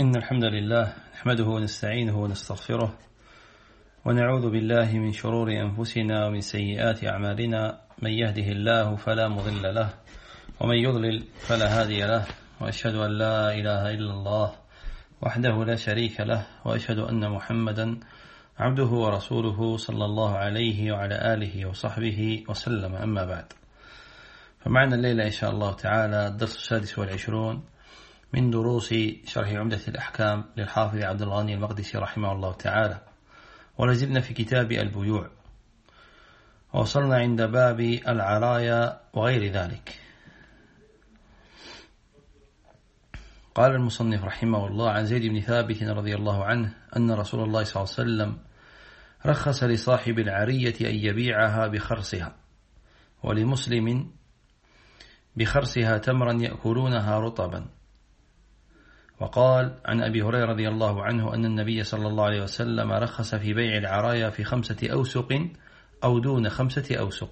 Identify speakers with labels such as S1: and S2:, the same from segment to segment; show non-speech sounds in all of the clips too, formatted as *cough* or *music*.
S1: إن الحمد لله نحمده ونستعينه ونستغفره ونعوذ بالله من شرور أنفسنا ومن سيئات أعمالنا. من يهده الله فلا مضل له ومن يضلل فلا هادي له. وأشهد أن لا إله إلا الله وحده لا شريك له وأشهد أن محمدا عبده ورسوله صلى الله عليه وعلى آله وصحبه وسلم. أما بعد فمعنا الليلة إن شاء الله تعالى الدرس السادس والعشرون. من دروس شرح عمدة الأحكام للحافظ عبد الغني المقدسي رحمه الله تعالى ولازلنا في كتاب البيوع. ووصلنا عند باب العرايا وغير ذلك. قال المصنف رحمه الله عن زيد بن ثابت رضي الله عنه أن رسول الله صلى الله عليه وسلم رخص لصاحب العرية أن يبيعها بخرصها ولمسلم بخرصها تمرا يأكلونها رطبا. وقال عن أبي هريرة رضي الله عنه أن النبي صلى الله عليه وسلم رخص في بيع العرايا في خمسة أوسق أو دون خمسة أوسق.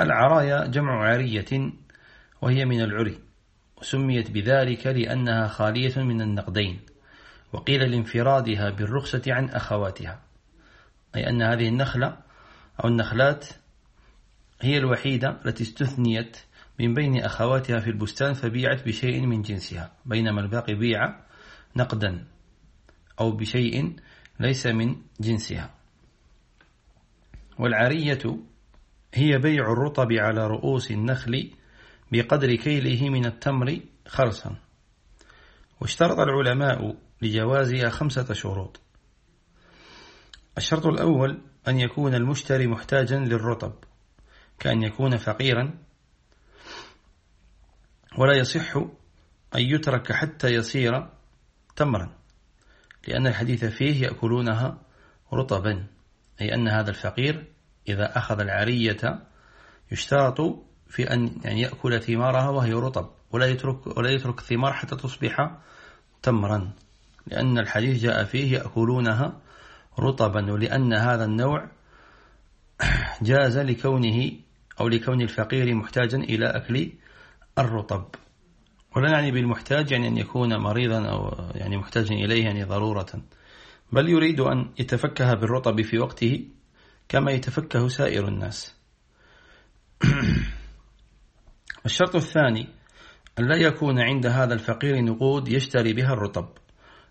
S1: العرايا جمع عرية وهي من العري وسميت بذلك لأنها خالية من النقدين وقيل لانفرادها بالرخصة عن أخواتها أي أن هذه النخلة أو النخلات هي الوحيدة التي استثنيت من بين أخواتها في البستان فبيعت بشيء من جنسها بينما الباقي بيع نقدا أو بشيء ليس من جنسها. والعرية هي بيع الرطب على رؤوس النخل بقدر كيله من التمر خرصا. واشترط العلماء لجوازها خمسة شروط. الشرط الأول أن يكون المشتري محتاجا للرطب كأن يكون فقيرا ولا يصح أن يترك حتى يصير تمرا لأن الحديث فيه يأكلونها رطبا أي أن هذا الفقير إذا أخذ العرية يشترط في أن يعني يأكل ثمارها وهي رطب ولا يترك, ولا يترك ثمار حتى تصبح تمرا لأن الحديث جاء فيه يأكلونها رطبا ولأن هذا النوع جاز لكونه أو لكون الفقير محتاجا إلى أكل الرطب. ولا نعني بالمحتاج يعني أن يكون مريضا أو يعني محتاجا إليه يعني ضرورة. بل يريد أن يتفكه بالرطب في وقته كما يتفكه سائر الناس. *clears throat* الشرط الثاني أن لا يكون عند هذا الفقير نقود يشتري بها الرطب.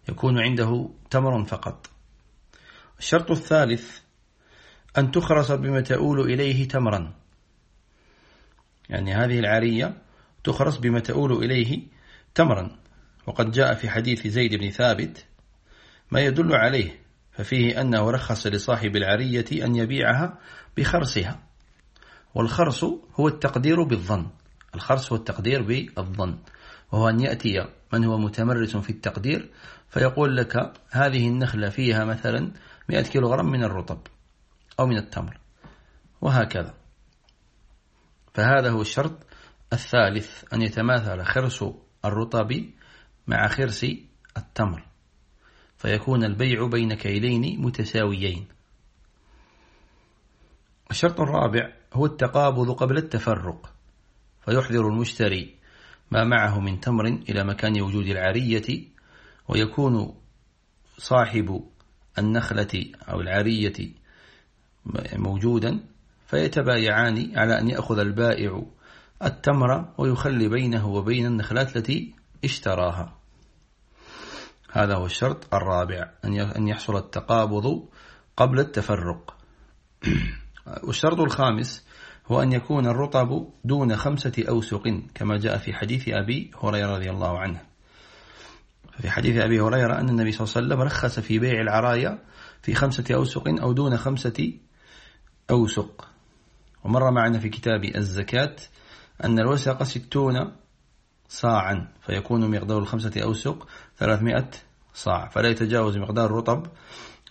S1: يكون عنده تمر فقط. الشرط الثالث أن تخرص بما تؤول إليه تمرا. يعني هذه العارية تخرص بما تؤول إليه تمرا. وقد جاء في حديث زيد بن ثابت ما يدل عليه ففيه أنه رخص لصاحب العرية أن يبيعها بخرصها. والخرص هو التقدير بالظن. الخرص هو التقدير بالظن. وهو أن يأتي من هو متمرس في التقدير فيقول لك هذه النخلة فيها مثلا 100 كيلوغرام من الرطب أو من التمر وهكذا. فهذا هو الشرط الثالث أن يتماثل خرس الرطب مع خرس التمر فيكون البيع بين كيلين متساويين. الشرط الرابع هو التقابض قبل التفرق فيحضر المشتري ما معه من تمر إلى مكان وجود العرية ويكون صاحب النخلة أو العرية موجودا فيتبايعان على أن يأخذ البائع التمر ويخلي بينه وبين النخلات التي اشتراها. هذا هو الشرط الرابع أن يحصل التقابض قبل التفرق. *clears throat* والشرط الخامس هو أن يكون الرطب دون خمسة أوسق كما جاء في حديث أبي هريرة رضي الله عنه. في حديث أبي هريرة أن النبي صلى الله عليه وسلم رخص في بيع العرايا في خمسة أوسق أو دون خمسة أوسق. ومر معنا في كتاب الزكاة أن الوسق ستون صاعا فيكون مقدار الخمسة أوسق ثلاثمائة صاع. فلا يتجاوز مقدار الرطب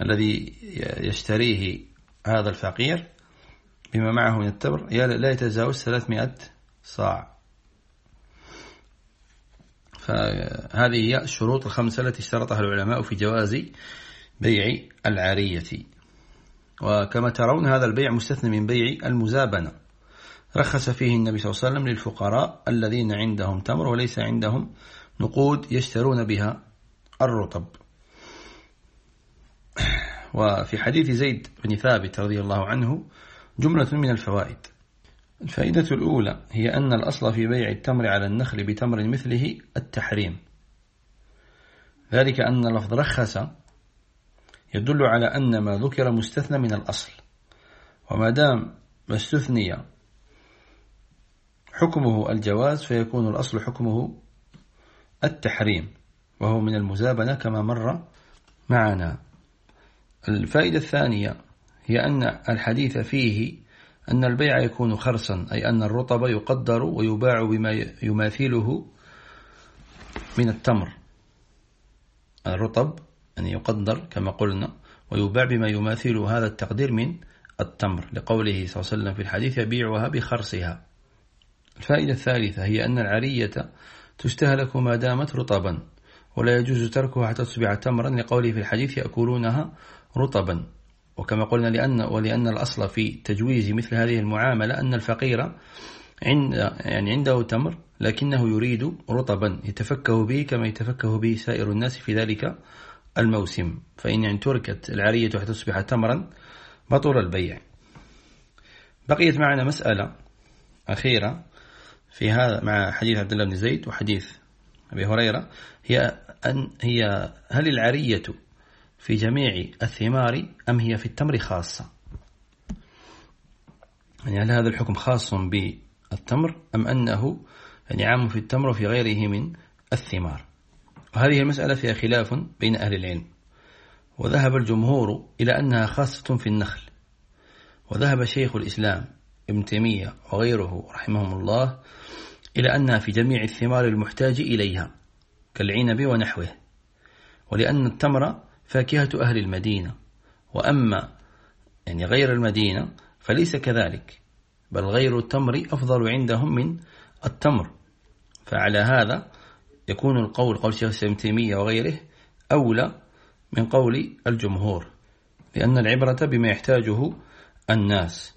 S1: الذي يشتريه هذا الفقير بما معه من التبر. لا يتجاوز ثلاثمائة صاع. فهذه هي الشروط الخمسة التي اشترطها العلماء في جواز بيع العارية. وكما ترون هذا البيع مستثنى من بيع المزابنة. رخص فيه النبي صلى الله عليه وسلم للفقراء الذين عندهم تمر وليس عندهم نقود يشترون بها الرطب. وفي حديث زيد بن ثابت رضي الله عنه جملة من الفوائد. الفائدة الأولى هي أن الأصل في بيع التمر على النخل بتمر مثله التحريم. ذلك أن لفظ رخص يدل على أن ما ذكر مستثنى من الأصل. وما دام ما استثني حكمه الجواز فيكون الأصل حكمه التحريم وهو من المزابنة كما مر معنا. الفائدة الثانية هي أن الحديث فيه أن البيع يكون خرصا أي أن الرطب يقدر ويباع بما يماثله من التمر. الرطب أن يقدر كما قلنا ويباع بما يماثل هذا التقدير من التمر. لقوله صلى الله عليه وسلم في الحديث يبيعها بخرصها. الفائدة الثالثة هي أن العرية تستهلك ما دامت رطبا ولا يجوز تركها حتى تصبح تمرا لقوله في الحديث يأكلونها رطبا. وكما قلنا لأن ولأن الأصل في تجويز مثل هذه المعاملة أن الفقير عند يعني عنده تمر لكنه يريد رطبا يتفكه به كما يتفكه به سائر الناس في ذلك الموسم. فإن يعني تركت العرية حتى تصبح تمرا بطل البيع. بقيت معنا مسألة أخيرة. في هذا مع حديث عبد الله بن زيد وحديث أبي هريرة هي أن هي هل العرية في جميع الثمار أم هي في التمر خاصة؟ يعني هل هذا الحكم خاص بالتمر أم أنه يعني عام في التمر وفي غيره من الثمار؟ وهذه المسألة فيها خلاف بين أهل العلم. وذهب الجمهور إلى أنها خاصة في النخل. وذهب شيخ الإسلام ابن تيمية وغيره رحمهم الله إلى أنها في جميع الثمار المحتاج إليها كالعنب ونحوه. ولأن التمر فاكهة أهل المدينة وأما يعني غير المدينة فليس كذلك بل غير التمر أفضل عندهم من التمر. فعلى هذا يكون القول قول شيخ الإسلام تيمية وغيره أولى من قول الجمهور لأن العبرة بما يحتاجه الناس.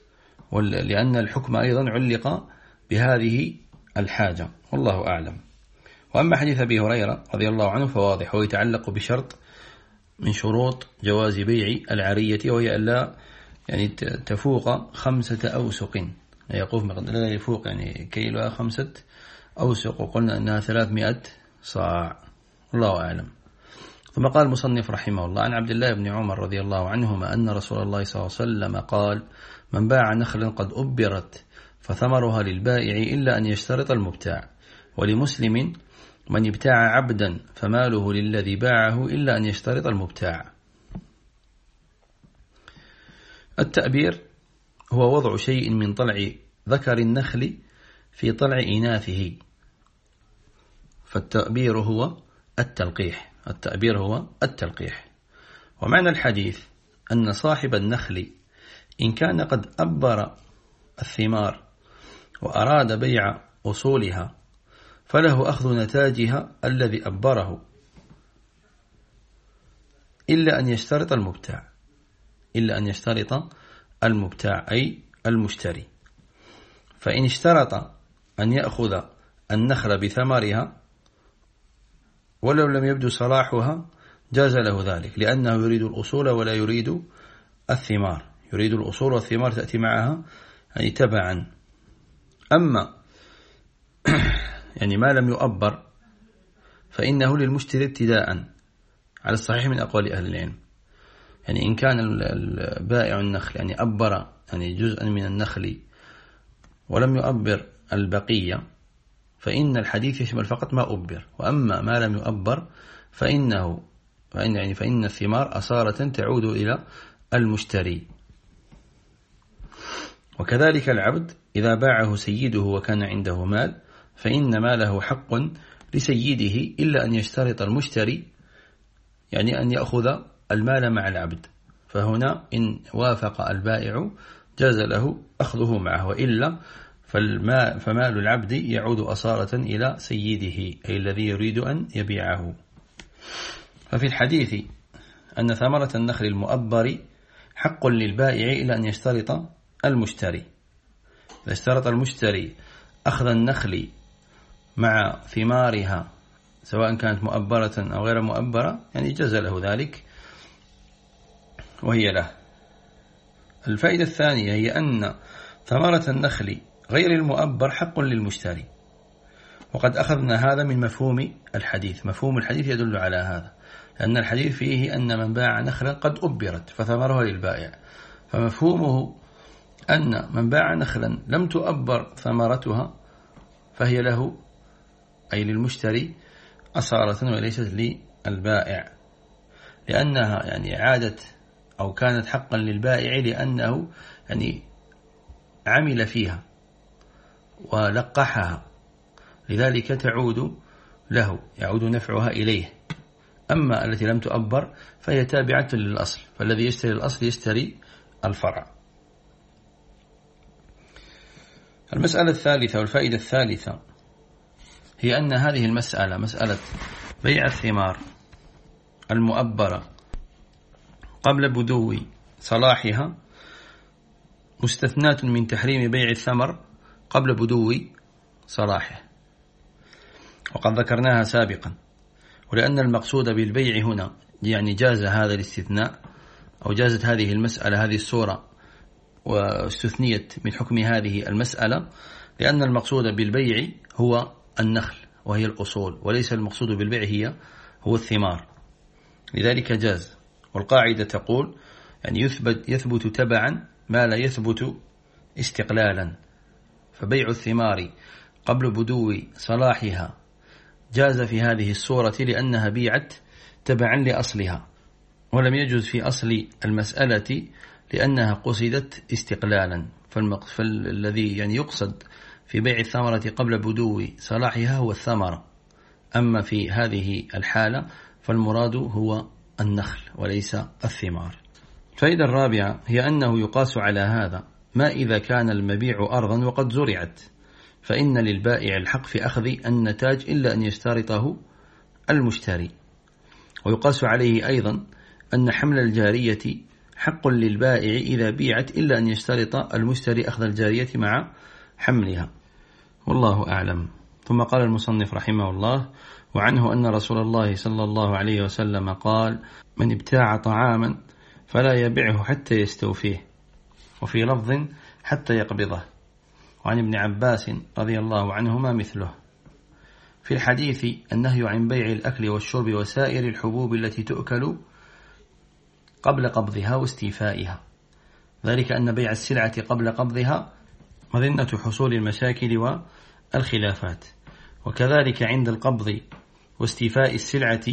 S1: لأن الحكم أيضا علق بهذه الحاجة والله أعلم. وأما حديث أبي هريرة رضي الله عنه فواضح ويتعلق بشرط من شروط جواز بيع العرية وهي ألا يعني تفوق خمسة أوسق. يقوف لا يفوق يعني كيلو خمسة أوسق. وقلنا أنها ثلاثمائة صاع. الله أعلم. ثم قال المصنف رحمه الله عن عبد الله بن عمر رضي الله عنهما أن رسول الله صلى الله عليه وسلم قال من باع نخلا قد أبرت فثمرها للبائع إلا أن يشترط المبتاع ولمسلم من ابتاع عبدا فماله للذي باعه إلا أن يشترط المبتاع. التأبير هو وضع شيء من طلع ذكر النخل في طلع إناثه. فالتأبير هو التلقيح التأبير هو التلقيح. ومعنى الحديث أن صاحب النخل إن كان قد أبر الثمار وأراد بيع أصولها فله أخذ نتاجها الذي أبره إلا أن يشترط المبتاع إلا أن يشترط المبتاع أي المشتري. فإن اشترط أن يأخذ النخل بثمرها ولو لم يبدو صلاحها جاز له ذلك لأنه يريد الأصول ولا يريد الثمار. يريد الأصول والثمار تأتي معها يعني تبعا. أما *clears throat* يعني ما لم يؤبر فإنه للمشتري ابتداء على الصحيح من أقوال أهل العلم. يعني إن كان البائع النخل يعني أبر يعني جزءا من النخل ولم يؤبر البقية فإن الحديث يشمل فقط ما أبر. وأما ما لم يؤبر فإنه فإن يعني فإن الثمار أصالة تعود إلى المشتري. وكذلك العبد إذا باعه سيده وكان عنده مال فإن ماله حق لسيده إلا أن يشترط المشتري يعني أن يأخذ المال مع العبد. فهنا إن وافق البائع جاز له أخذه معه وإلا فمال العبد يعود أصالة إلى سيده أي الذي يريد أن يبيعه. ففي الحديث أن ثمرة النخل المؤبر حق للبائع إلى أن يشترط المشتري. إذا اشترط المشتري أخذ النخل مع ثمارها سواء كانت مؤبرة أو غير مؤبرة يعني جز له ذلك وهي له. الفائدة الثانية هي أن ثمرة النخل غير المؤبر حق للمشتري. وقد أخذنا هذا من مفهوم الحديث. مفهوم الحديث يدل على هذا لأن الحديث فيه أن من باع نخلا قد أبرت فثمرها للبائع. فمفهومه أن من باع نخلا لم تؤبر ثمرتها فهي له أي للمشتري أصالة وليست للبائع. لأنها يعني عادت أو كانت حقا للبائع لأنه يعني عمل فيها ولقحها. لذلك تعود له يعود نفعها إليه. أما التي لم تؤبر فهي تابعة للأصل فالذي يشتري الأصل يشتري الفرع. المسألة الثالثة والفائدة الثالثة هي أن هذه المسألة مسألة بيع الثمار المؤبرة قبل بدو صلاحها مستثناة من تحريم بيع الثمر قبل بدو صلاحه. وقد ذكرناها سابقا. ولأن المقصود بالبيع هنا يعني جاز هذا الاستثناء أو جازت هذه المسألة هذه الصورة واستثنيت من حكم هذه المسألة لأن المقصود بالبيع هو النخل وهي الأصول وليس المقصود بالبيع هي هو الثمار. لذلك جاز. والقاعدة تقول يعني يثبت, يثبت تبعا ما لا يثبت استقلالا. فبيع الثمار قبل بدو صلاحها جاز في هذه الصورة لأنها بيعت تبعا لأصلها ولم يجوز في أصل المسألة لأنها قصدت استقلالا فالذي يعني يقصد في بيع الثمرة قبل بدو صلاحها هو الثمرة. أما في هذه الحالة فالمراد هو النخل وليس الثمار. الفائدة الرابعة هي أنه يقاس على هذا ما إذا كان المبيع أرضا وقد زرعت. فإن للبائع الحق في أخذ النتاج إلا أن يشترطه المشتري. ويقاس عليه أيضا أن حمل الجارية حق للبائع إذا بيعت إلا أن يشترط المشتري أخذ الجارية مع حملها. والله أعلم. ثم قال المصنف رحمه الله وعنه أن رسول الله صلى الله عليه وسلم قال من ابتاع طعاما فلا يبعه حتى يستوفيه وفي لفظ حتى يقبضه وعن ابن عباس رضي الله عنهما مثله. في الحديث النهي عن بيع الأكل والشرب وسائر الحبوب التي تؤكل قبل قبضها واستيفائها. ذلك أن بيع السلعة قبل قبضها مظنة حصول المشاكل والخلافات. وكذلك عند القبض واستيفاء السلعة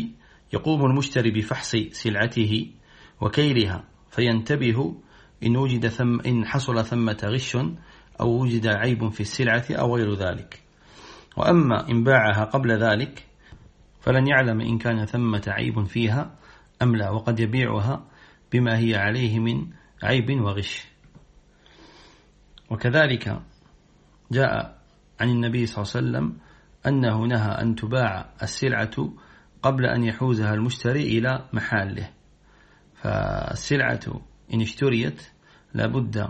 S1: يقوم المشتري بفحص سلعته وكيلها فينتبه إن وجد ثم إن حصل ثمة غش أو وجد عيب في السلعة أو غير ذلك. وأما إن باعها قبل ذلك فلن يعلم إن كان ثمة عيب فيها أم لا وقد يبيعها بما هي عليه من عيب وغش. وكذلك جاء عن النبي صلى الله عليه وسلم أنه نهى أن تباع السلعة قبل أن يحوزها المشتري إلى محاله فالسلعة إن اشتريت لابد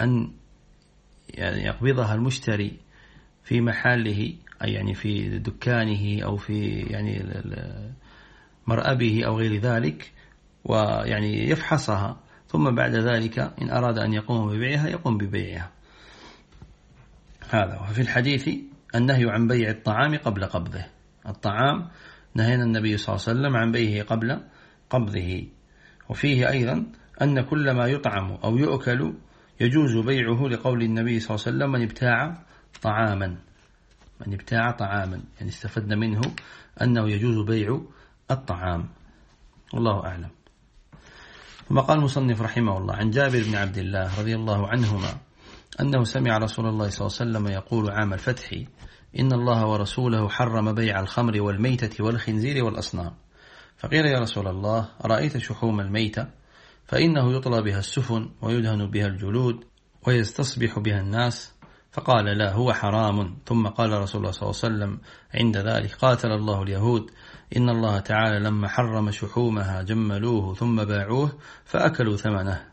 S1: أن يقبضها المشتري في محله أي يعني في دكانه أو في يعني مرأبه أو غير ذلك ويعني يفحصها ثم بعد ذلك إن أراد أن يقوم ببيعها يقوم ببيعها. هذا وفي الحديث النهي عن بيع الطعام قبل قبضه. الطعام نهينا النبي صلى الله عليه وسلم عن بيعه قبل قبضه. وفيه أيضا أن كل ما يطعم أو يؤكل يجوز بيعه لقول النبي صلى الله عليه وسلم من ابتاع طعاما. من ابتاع طعاما. يعني استفدنا منه أنه يجوز بيع الطعام. والله أعلم. ثم قال المصنف رحمه الله عن جابر بن عبد الله رضي الله عنهما أنه سمع رسول الله صلى الله عليه وسلم يقول عام الفتح إن الله ورسوله حرم بيع الخمر والميتة والخنزير والأصنام. فقيل يا رسول الله أرأيت شحوم الميتة؟ فإنه يطلى بها السفن ويدهن بها الجلود ويستصبح بها الناس. فقال لا هو حرام. ثم قال رسول الله صلى الله عليه وسلم عند ذلك قاتل الله اليهود. إن الله تعالى لما حرم شحومها جملوه ثم باعوه فأكلوا ثمنه.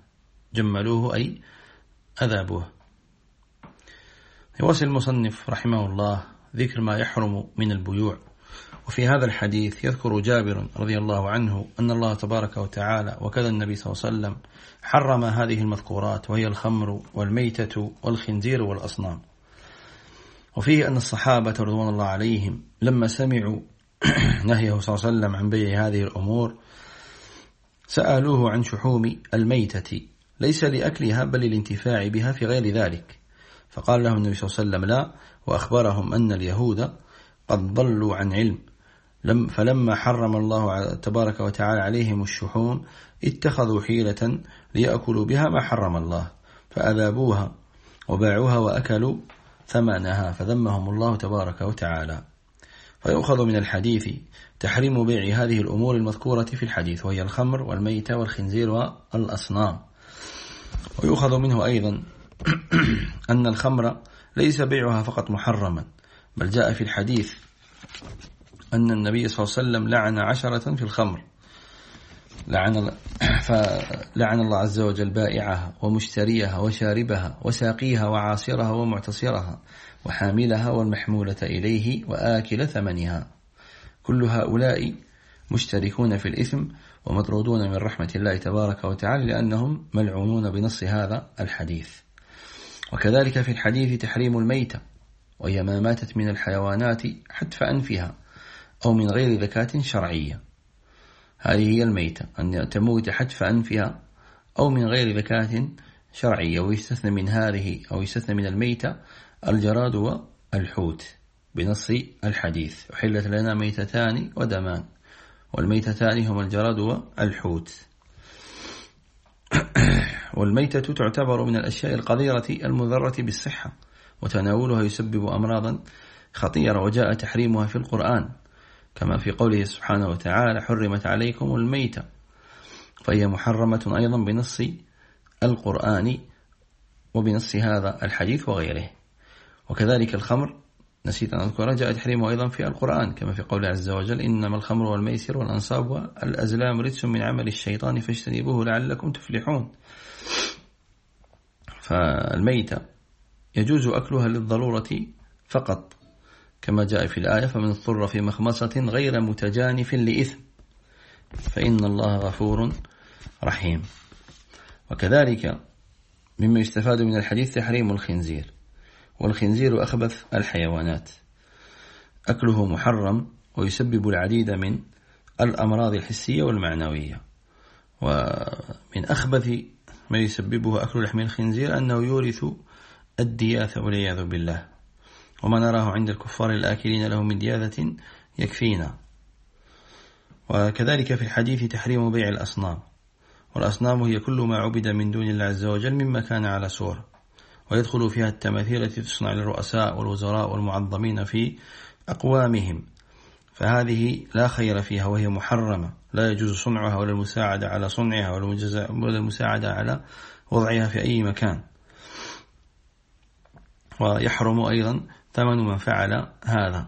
S1: جملوه أي أذابوه. يواصل المصنف رحمه الله ذكر ما يحرم من البيوع. وفي هذا الحديث يذكر جابر رضي الله عنه أن الله تبارك وتعالى وكذا النبي صلى الله عليه وسلم حرم هذه المذكورات وهي الخمر والميتة والخنزير والأصنام. وفيه أن الصحابة رضوان الله عليهم لما سمعوا *clears throat* نهيه صلى الله عليه وسلم عن بيع هذه الأمور. سألوه عن شحوم الميتة. ليس لأكلها بل للانتفاع بها في غير ذلك. فقال لهم النبي صلى الله عليه وسلم لا وأخبرهم أن اليهود قد ضلوا عن علم. لم فلما حرم الله تبارك وتعالى عليهم الشحوم اتخذوا حيلة ليأكلوا بها ما حرم الله. فأذابوها وباعوها وأكلوا ثمنها فذمهم الله تبارك وتعالى. فيؤخذ من الحديث تحريم بيع هذه الأمور المذكورة في الحديث وهي الخمر والميتة والخنزير والأصنام. ويؤخذ منه أيضا *clears throat* أن الخمر ليس بيعها فقط محرما بل جاء في الحديث أن النبي صلى الله عليه وسلم لعن عشرة في الخمر. لعن, *clears throat* فلعن الله عز وجل بائعها ومشتريها وشاربها وساقيها وعاصرها ومعتصرها. وحاملها والمحمولة إليه وآكل ثمنها. كل هؤلاء مشتركون في الإثم ومطرودون من رحمة الله تبارك وتعالى لأنهم ملعونون بنص هذا الحديث. وكذلك في الحديث تحريم الميتة وهي ما ماتت من الحيوانات حتف أنفها أو من غير ذكاة شرعية. هذه هي الميتة أن تموت حتف أنفها أو من غير ذكاة شرعية ويستثنى من هذه أو يستثنى من الميتة الجراد والحوت بنص الحديث. أحلت لنا ميتتان ودمان والميتتان هما الجراد والحوت *coughs* والميتة تعتبر من الأشياء القذيرة المذرة بالصحة وتناولها يسبب أمراضا خطيرة وجاء تحريمها في القرآن. كما في قوله سبحانه وتعالى حرمت عليكم الميتة فهي محرمة أيضا بنص القرآن وبنص هذا الحديث وغيره. وكذلك الخمر نسيت أن أذكر جاء تحريمه أيضا في القرآن كما في قوله عز وجل إنما الخمر والميسر والأنصاب والأزلام رجس من عمل الشيطان فاجتنبوه لعلكم تفلحون. فالميتة يجوز أكلها للضرورة فقط كما جاء في الآية فمن اضطر في مخمصة غير متجانف لإثم فإن الله غفور رحيم. وكذلك مما يستفاد من الحديث تحريم الخنزير. والخنزير أخبث الحيوانات. أكله محرم ويسبب العديد من الأمراض الحسية والمعنوية. ومن أخبث ما يسببه أكل لحم الخنزير أنه يورث الدياثة والعياذ بالله. وما نراه عند الكفار الآكلين له من دياثة يكفينا. وكذلك في الحديث تحريم بيع الأصنام. والأصنام هي كل ما عبد من دون الله عز وجل مما كان على سور ويدخل فيها التماثيل التي تصنع للرؤساء والوزراء والمعظمين في أقوامهم. فهذه لا خير فيها وهي محرمة. لا يجوز صنعها ولا المساعدة على صنعها ولا المساعدة على وضعها في أي مكان. ويحرم أيضا ثمن من فعل هذا.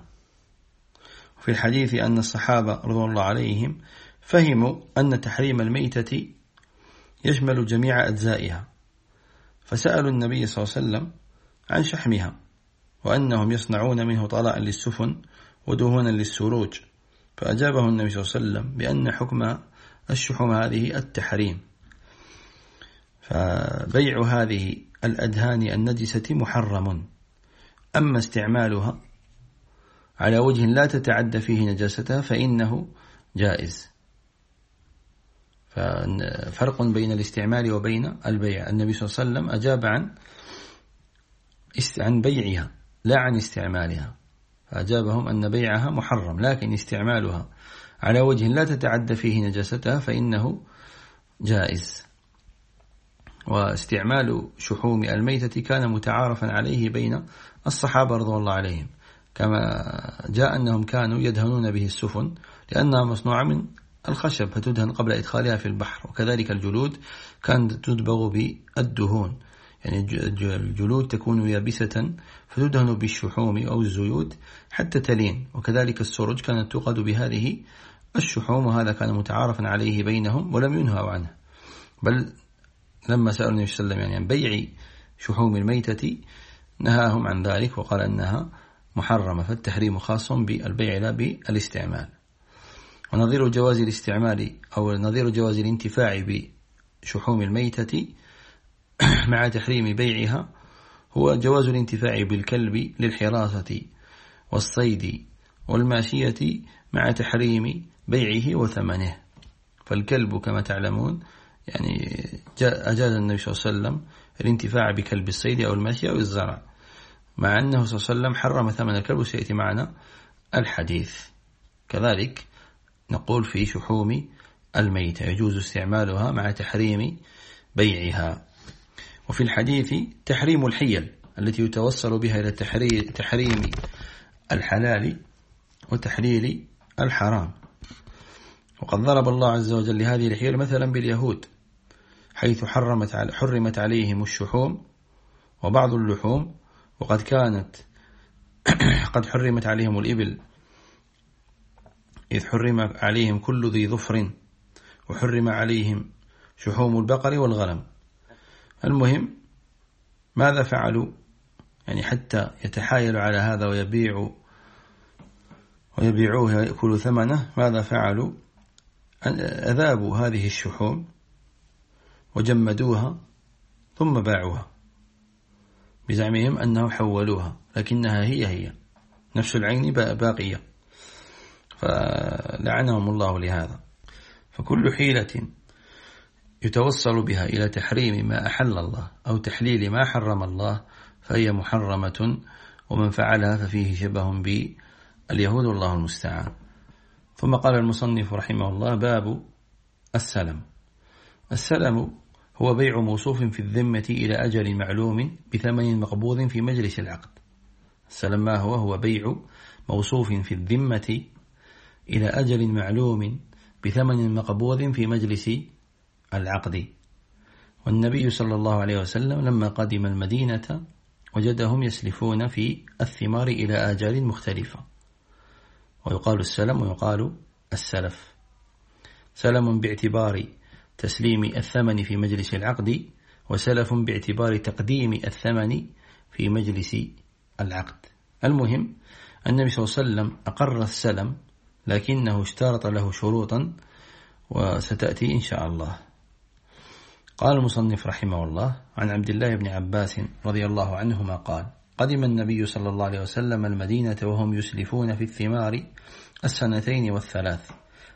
S1: في الحديث أن الصحابة رضو الله عليهم فهموا أن تحريم الميتة يشمل جميع أجزائها. فسألوا النبي صلى الله عليه وسلم عن شحمها وأنهم يصنعون منه طلاء للسفن ودهونا للسروج. فأجابه النبي صلى الله عليه وسلم بأن حكم الشحوم هذه التحريم. فبيع هذه الأدهان النجسة محرم. أما استعمالها على وجه لا تتعدى فيه نجاستها فإنه جائز. ففرق بين الاستعمال وبين البيع. النبي صلى الله عليه وسلم أجاب عن عن بيعها لا عن استعمالها. فأجابهم أن بيعها محرم لكن استعمالها على وجه لا تتعدى فيه نجاستها فإنه جائز. واستعمال شحوم الميتة كان متعارفا عليه بين الصحابة رضو الله عليهم. كما جاء أنهم كانوا يدهنون به السفن لأنها مصنوعة من الخشب فتدهن قبل إدخالها في البحر وكذلك الجلود كانت تدبغ بالدهون. يعني الجلود تكون يابسة فتدهن بالشحوم أو الزيوت حتى تلين. وكذلك السرج كانت توقد بهذه الشحوم وهذا كان متعارفا عليه بينهم ولم ينهوا عنه. بل لما سأل النبي صلى الله عليه وسلم يعني عن بيع شحوم الميتة نهاهم عن ذلك وقال أنها محرمة فالتحريم خاص بالبيع لا بالإستعمال. ونظير جواز الاستعمال أو نظير جواز الانتفاع بشحوم الميتة *clears throat* مع تحريم بيعها هو جواز الانتفاع بالكلب للحراسة والصيد والماشية مع تحريم بيعه وثمنه. فالكلب كما تعلمون يعني أجاز النبي صلى الله عليه وسلم الانتفاع بكلب الصيد أو الماشية أو الزرع مع أنه صلى الله عليه وسلم حرم ثمن الكلب وسيأتي معنا الحديث. كذلك نقول في شحوم الميتة يجوز استعمالها مع تحريم بيعها. وفي الحديث تحريم الحيل التي يتوصل بها إلى تحريم الحلال وتحليل الحرام. وقد ضرب الله عز وجل لهذه الحيل مثلا باليهود حيث حرمت حرمت عليهم الشحوم وبعض اللحوم وقد كانت *coughs* قد حرمت عليهم الإبل إذ حرم عليهم كل ذي ظفر وحرم عليهم شحوم البقر والغنم. المهم ماذا فعلوا؟ يعني حتى يتحايلوا على هذا ويبيعوا ويبيعوه يأكلوا ثمنه ماذا فعلوا؟ أذابوا هذه الشحوم وجمدوها ثم باعوها بزعمهم أنه حولوها لكنها هي هي نفس العين باقية. فلعنهم الله لهذا. فكل حيلة يتوصل بها إلى تحريم ما أحل الله أو تحليل ما حرم الله فهي محرمة ومن فعلها ففيه شبه باليهود والله المستعان. ثم قال المصنف رحمه الله باب السلم. السلم هو بيع موصوف في الذمة إلى أجل معلوم بثمن مقبوض في مجلس العقد. السلم ما هو؟ هو بيع موصوف في الذمة إلى أجل معلوم بثمن مقبوض في مجلس العقد. والنبي صلى الله عليه وسلم لما قدم المدينة وجدهم يسلفون في الثمار إلى آجال مختلفة. ويقال السلم ويقال السلف. سلم باعتبار تسليم الثمن في مجلس العقد وسلف باعتبار تقديم الثمن في مجلس العقد. المهم النبي صلى الله عليه وسلم أقر السلم لكنه اشترط له شروطا وستأتي إن شاء الله. قال المصنف رحمه الله عن عبد الله بن عباس رضي الله عنهما قال قدم النبي صلى الله عليه وسلم المدينة وهم يسلفون في الثمار السنتين والثلاث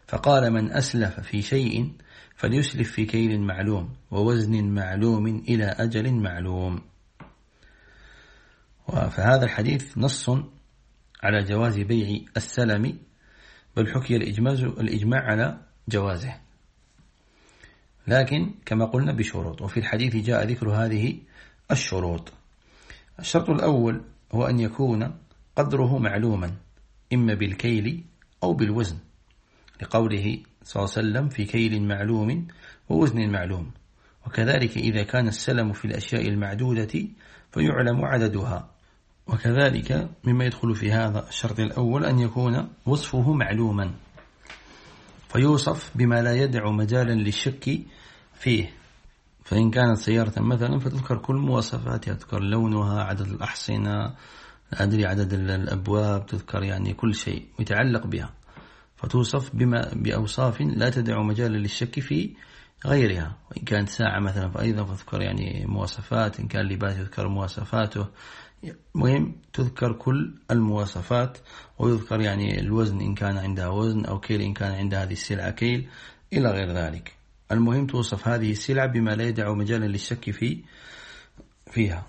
S1: فقال من أسلف في شيء فليسلف في كيل معلوم ووزن معلوم إلى أجل معلوم. فهذا الحديث نص على جواز بيع السلم بل حكي الإجماع على جوازه. لكن كما قلنا بشروط وفي الحديث جاء ذكر هذه الشروط. الشرط الأول هو أن يكون قدره معلوما إما بالكيل أو بالوزن لقوله صلى الله عليه وسلم في كيل معلوم ووزن معلوم. وكذلك إذا كان السلم في الأشياء المعدودة فيعلم عددها. وكذلك مما يدخل في هذا الشرط الأول أن يكون وصفه معلوما. فيوصف بما لا يدع مجالا للشك فيه. فإن كانت سيارة مثلا فتذكر كل مواصفاتها تذكر لونها عدد الأحصنة أدري عدد الأبواب تذكر يعني كل شيء يتعلق بها. فتوصف بما بأوصاف لا تدع مجالا للشك في غيرها. وإن كانت ساعة مثلا فأيضا تذكر يعني مواصفات إن كان لباس يذكر مواصفاته. مهم تذكر كل المواصفات ويذكر يعني الوزن إن كان عندها وزن أو كيل إن كان عندها هذه السلعة كيل إلى غير ذلك. المهم توصف هذه السلعة بما لا يدع مجالا للشك في فيها.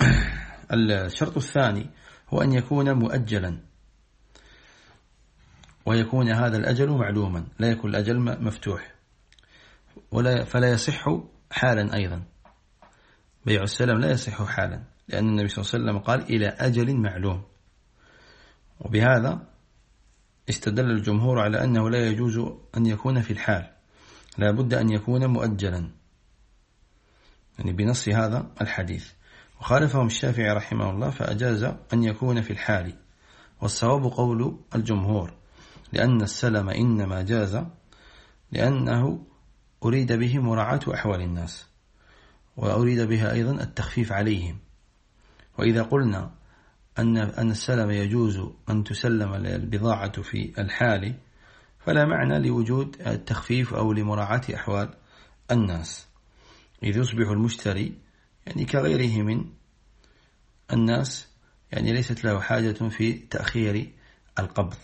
S1: *clears throat* الشرط الثاني هو أن يكون مؤجلا. ويكون هذا الأجل معلوما لا يكون الأجل مفتوح. ولا فلا يصح حالا أيضا. بيع السلم لا يصح حالا. لأن النبي صلى الله عليه وسلم قال إلى أجل معلوم. وبهذا استدل الجمهور على أنه لا يجوز أن يكون في الحال. لا بد أن يكون مؤجلا. يعني بنص هذا الحديث. وخالفهم الشافعي رحمه الله فأجاز أن يكون في الحال. والصواب قول الجمهور. لأن السلم إنما جاز لأنه أريد به مراعاة أحوال الناس. وأريد بها أيضا التخفيف عليهم. وإذا قلنا أن أن السلم يجوز أن تسلم البضاعة في الحال فلا معنى لوجود التخفيف أو لمراعاة أحوال الناس. إذ يصبح المشتري يعني كغيره من الناس يعني ليست له حاجة في تأخير القبض.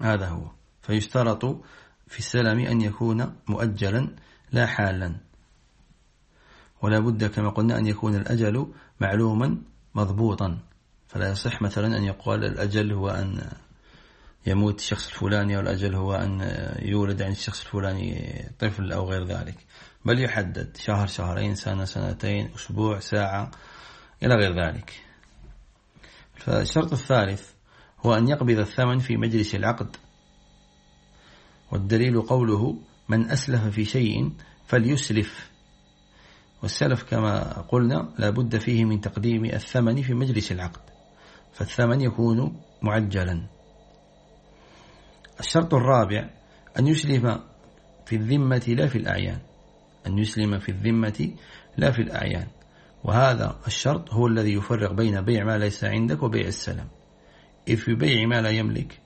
S1: هذا هو. فيشترط في السلم أن يكون مؤجلا لا حالا. ولا بد كما قلنا أن يكون الأجل معلوما مضبوطا. فلا يصح مثلا أن يقال الأجل هو أن يموت الشخص الفلاني أو الأجل هو أن يولد عند الشخص الفلاني طفل أو غير ذلك. بل يحدد شهر شهرين سنة سنتين أسبوع ساعة إلى غير ذلك. فالشرط الثالث هو أن يقبض الثمن في مجلس العقد. والدليل قوله من أسلف في شيء فليسلف. والسلف كما قلنا لا بد فيه من تقديم الثمن في مجلس العقد فالثمن يكون معجلا. الشرط الرابع أن يسلم في الذمة لا في الأعيان. أن يسلم في الذمة لا في الأعيان. وهذا الشرط هو الذي يفرق بين بيع ما ليس عندك وبيع السلم. إذ في بيع ما لا يملك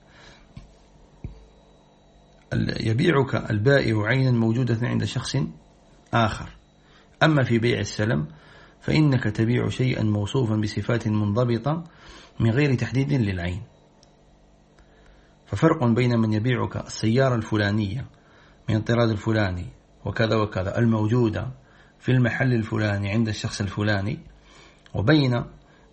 S1: يبيعك البائع عينا موجودة عند شخص آخر. أما في بيع السلم فإنك تبيع شيئا موصوفا بصفات منضبطة من غير تحديد للعين. ففرق بين من يبيعك السيارة الفلانية من الطراز الفلاني وكذا وكذا الموجودة في المحل الفلاني عند الشخص الفلاني وبين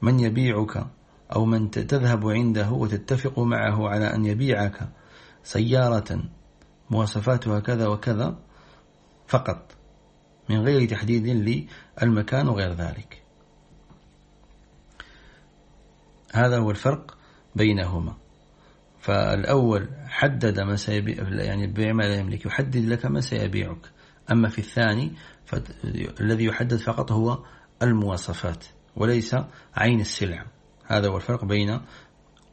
S1: من يبيعك أو من تذهب عنده وتتفق معه على أن يبيعك سيارة مواصفاتها كذا وكذا فقط. من غير تحديد للمكان وغير ذلك. هذا هو الفرق بينهما. فالأول حدد ما سيبيع يعني البيع ما لا يملك يحدد لك ما سيبيعك. أما في الثاني الذي يحدد فقط هو المواصفات وليس عين السلع. هذا هو الفرق بين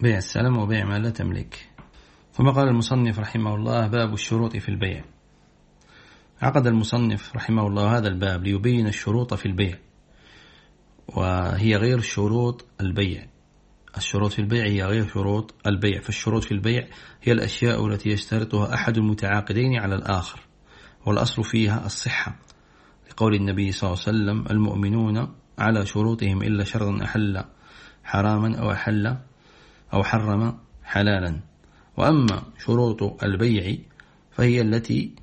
S1: بيع السلم وبيع ما لا تملك. ثم قال المصنف رحمه الله باب الشروط في البيع. عقد المصنف رحمه الله هذا الباب ليبين الشروط في البيع وهي غير شروط البيع. الشروط في البيع هي غير شروط البيع. فالشروط في البيع هي الأشياء التي يشترطها أحد المتعاقدين على الآخر والأصل فيها الصحة. لقول النبي صلى الله عليه وسلم المؤمنون على شروطهم إلا شرطا أحل حراما أو أحل أو حرم حلالا. وأما شروط البيع فهي التي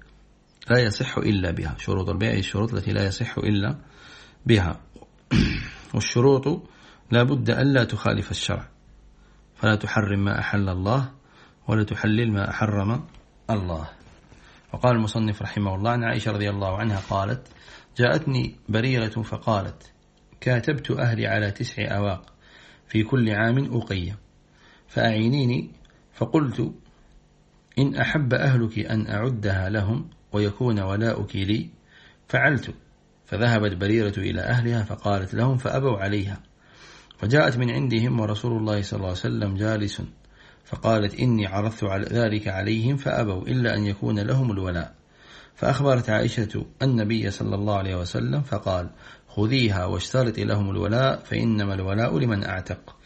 S1: لا يصح إلا بها. شروط البيع الشروط التي لا يصح إلا بها. *clears throat* والشروط لا بد ألا تخالف الشرع. فلا تحرم ما أحل الله ولا تحلل ما أحرم الله. وقال المصنف رحمه الله عن عائشة رضي الله عنها قالت جاءتني بريرة فقالت كاتبت أهلي على تسع أواق في كل عام أقية فأعينيني فقلت إن أحب أهلك أن أعدها لهم ويكون ولاؤك لي فعلت فذهبت بريرة إلى أهلها فقالت لهم فأبوا عليها. فجاءت من عندهم ورسول الله صلى الله عليه وسلم جالس فقالت إني عرضت على ذلك عليهم فأبوا إلا أن يكون لهم الولاء. فأخبرت عائشة النبي صلى الله عليه وسلم فقال خذيها واشترطي لهم الولاء فإنما الولاء لمن أعتق.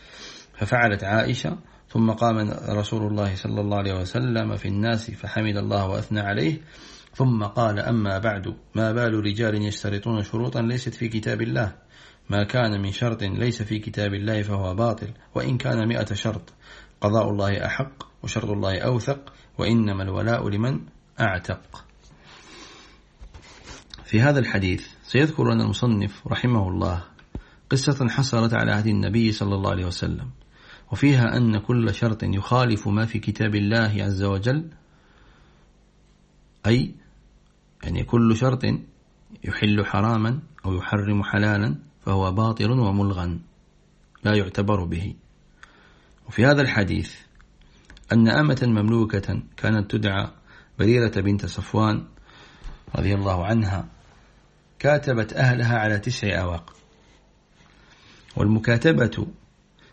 S1: ففعلت عائشة ثم قام رسول الله صلى الله عليه وسلم في الناس فحمد الله وأثنى عليه ثم قال أما بعد ما بال رجال يشترطون شروطا ليست في كتاب الله. ما كان من شرط ليس في كتاب الله فهو باطل وإن كان مئة شرط. قضاء الله أحق وشرط الله أوثق وإنما الولاء لمن أعتق. في هذا الحديث سيذكر أن المصنف رحمه الله قصة حصلت على عهد النبي صلى الله عليه وسلم وفيها أن كل شرط يخالف ما في كتاب الله عز وجل أي يعني كل شرط يحل حراما أو يحرم حلالا فهو باطل وملغى لا يعتبر به. وفي هذا الحديث أن أمة مملوكة كانت تدعى بريرة بنت صفوان رضي الله عنها كاتبت أهلها على تسع أواق. والمكاتبة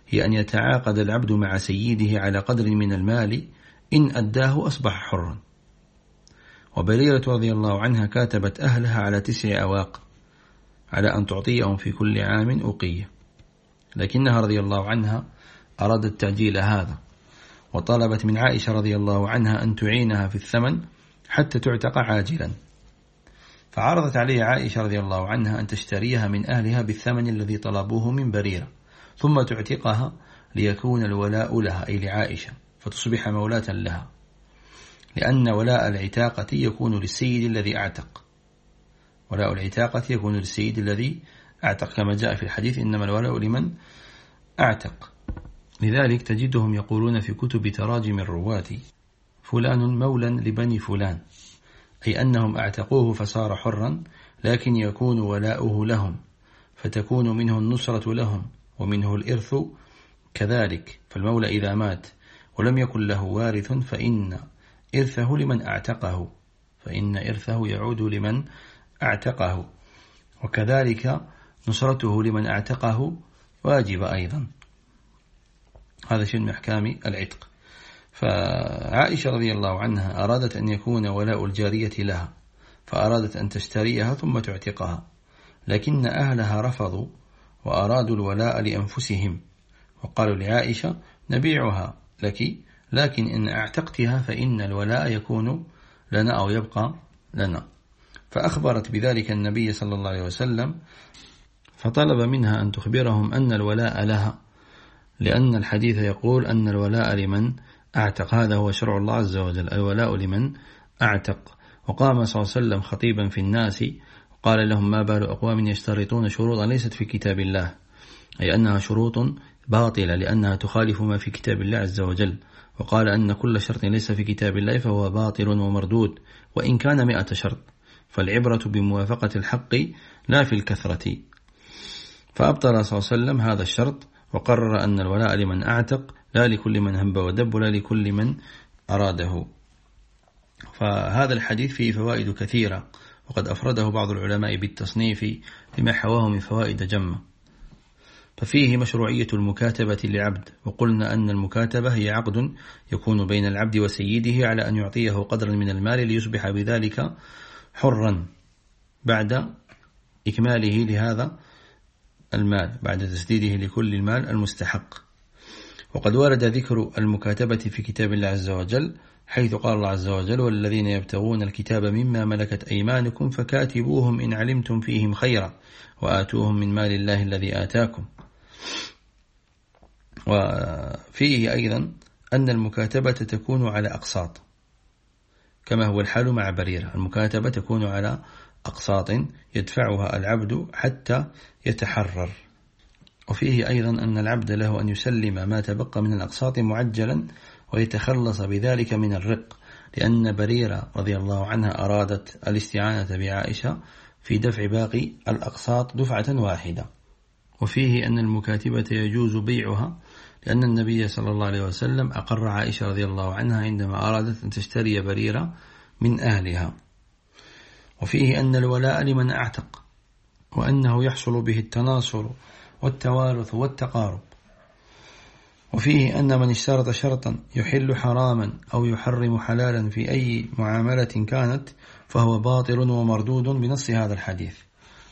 S1: هي أن يتعاقد العبد مع سيده على قدر من المال إن أداه أصبح حرا. وبريرة رضي الله عنها كاتبت أهلها على تسع أواق على أن تعطيهم في كل عام أقية لكنها رضي الله عنها أرادت تعجيل هذا وطلبت من عائشة رضي الله عنها أن تعينها في الثمن حتى تعتق عاجلا. فعرضت عليه عائشة رضي الله عنها أن تشتريها من أهلها بالثمن الذي طلبوه من بريرة ثم تعتقها ليكون الولاء لها أي لعائشة فتصبح مولاة لها. لأن ولاء العتاقة يكون للسيد الذي أعتق. ولاء العتاقة يكون للسيد الذي أعتق. كما جاء في الحديث إنما الولاء لمن أعتق. لذلك تجدهم يقولون في كتب تراجم الرواة فلان مولا لبني فلان. أي أنهم أعتقوه فصار حرا لكن يكون ولاؤه لهم فتكون منه النصرة لهم ومنه الإرث كذلك. فالمولى إذا مات ولم يكن له وارث فإن إرثه لمن أعتقه فإن إرثه يعود لمن أعتقه. وكذلك نصرته لمن أعتقه واجب أيضا. هذا شيء من أحكام العتق. فعائشة رضي الله عنها أرادت أن يكون ولاء الجارية لها فأرادت أن تشتريها ثم تعتقها. لكن أهلها رفضوا وأرادوا الولاء لأنفسهم. وقالوا لعائشة نبيعها لك لكن إن اعتقتها فإن الولاء يكون لنا أو يبقى لنا. فأخبرت بذلك النبي صلى الله عليه وسلم فطلب منها أن تخبرهم أن الولاء لها لأن الحديث يقول أن الولاء لمن أعتق. هذا هو شرع الله عز وجل الولاء لمن أعتق. وقام صلى الله عليه وسلم خطيبا في الناس وقال لهم ما بال أقوام يشترطون شروطا ليست في كتاب الله أي أنها شروط باطلة لأنها تخالف ما في كتاب الله عز وجل. وقال أن كل شرط ليس في كتاب الله فهو باطل ومردود وإن كان مئة شرط فالعبرة بموافقة الحق لا في الكثرة. فأبطل صلى الله عليه وسلم هذا الشرط وقرر أن الولاء لمن أعتق لا لكل من هب ودب ولا لكل من أراده. فهذا الحديث فيه فوائد كثيرة وقد أفرده بعض العلماء بالتصنيف لما حواه من فوائد جمة. ففيه مشروعية المكاتبة لعبد وقلنا أن المكاتبة هي عقد يكون بين العبد وسيده على أن يعطيه قدرا من المال ليصبح بذلك حرا بعد إكماله لهذا المال بعد تسديده لكل المال المستحق. وقد ورد ذكر المكاتبة في كتاب الله عز وجل حيث قال الله عز وجل والذين يبتغون الكتاب مما ملكت أيمانكم فكاتبوهم إن علمتم فيهم خيرا وآتوهم من مال الله الذي آتاكم. وفيه أيضا أن المكاتبة تكون على أقساط كما هو الحال مع بريرة. المكاتبة تكون على أقساط يدفعها العبد حتى يتحرر. وفيه أيضا أن العبد له أن يسلم ما تبقى من الأقساط معجلا ويتخلص بذلك من الرق لأن بريرة رضي الله عنها أرادت الاستعانة بعائشة في دفع باقي الأقساط دفعة واحدة. وفيه أن المكاتبة يجوز بيعها لأن النبي صلى الله عليه وسلم أقر عائشة رضي الله عنها عندما أرادت أن تشتري بريرة من أهلها. وفيه أن الولاء لمن أعتق وأنه يحصل به التناصر والتوارث والتقارب. وفيه أن من اشترط شرطا يحل حراما أو يحرم حلالا في أي معاملة كانت فهو باطل ومردود بنص هذا الحديث.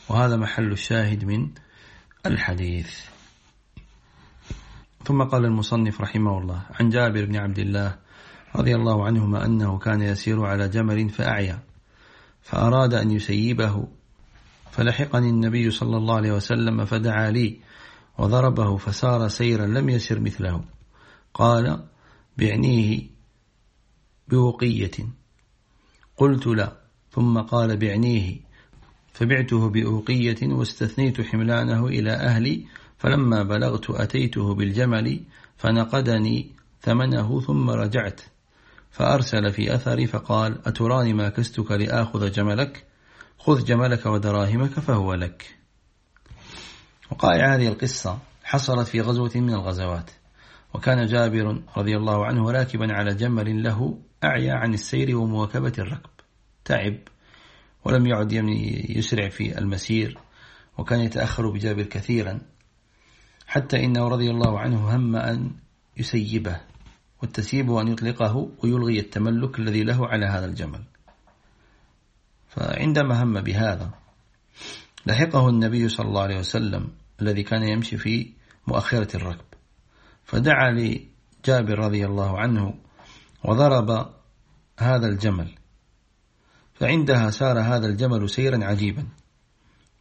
S1: وهذا محل الشاهد من الحديث. ثم قال المصنف رحمه الله عن جابر بن عبد الله رضي الله عنهما أنه كان يسير على جمل فأعيا فأراد أن يسيبه فلحقني النبي صلى الله عليه وسلم فدعا لي وضربه فسار سيرا لم يسر مثله. قال بعنيه بوقية. قلت لا. ثم قال بعنيه فبعته بأوقية واستثنيت حملانه إلى أهلي فلما بلغت أتيته بالجمل فنقدني ثمنه ثم رجعت. فأرسل في أثري فقال أتراني ما كستك لآخذ جملك؟ خذ جملك ودراهمك فهو لك. وقائع هذه القصة حصلت في غزوة من الغزوات وكان جابر رضي الله عنه راكبا على جمل له أعيا عن السير ومواكبة الركب. تعب. ولم يعد يسرع في المسير وكان يتأخر بجابر كثيرا حتى إنه رضي الله عنه هم أن يسيبه والتسييب أن يطلقه ويلغي التملك الذي له على هذا الجمل. فعندما هم بهذا لحقه النبي صلى الله عليه وسلم الذي كان يمشي في مؤخرة الركب فدعا لجابر رضي الله عنه وضرب هذا الجمل. فعندها سار هذا الجمل سيرا عجيبا.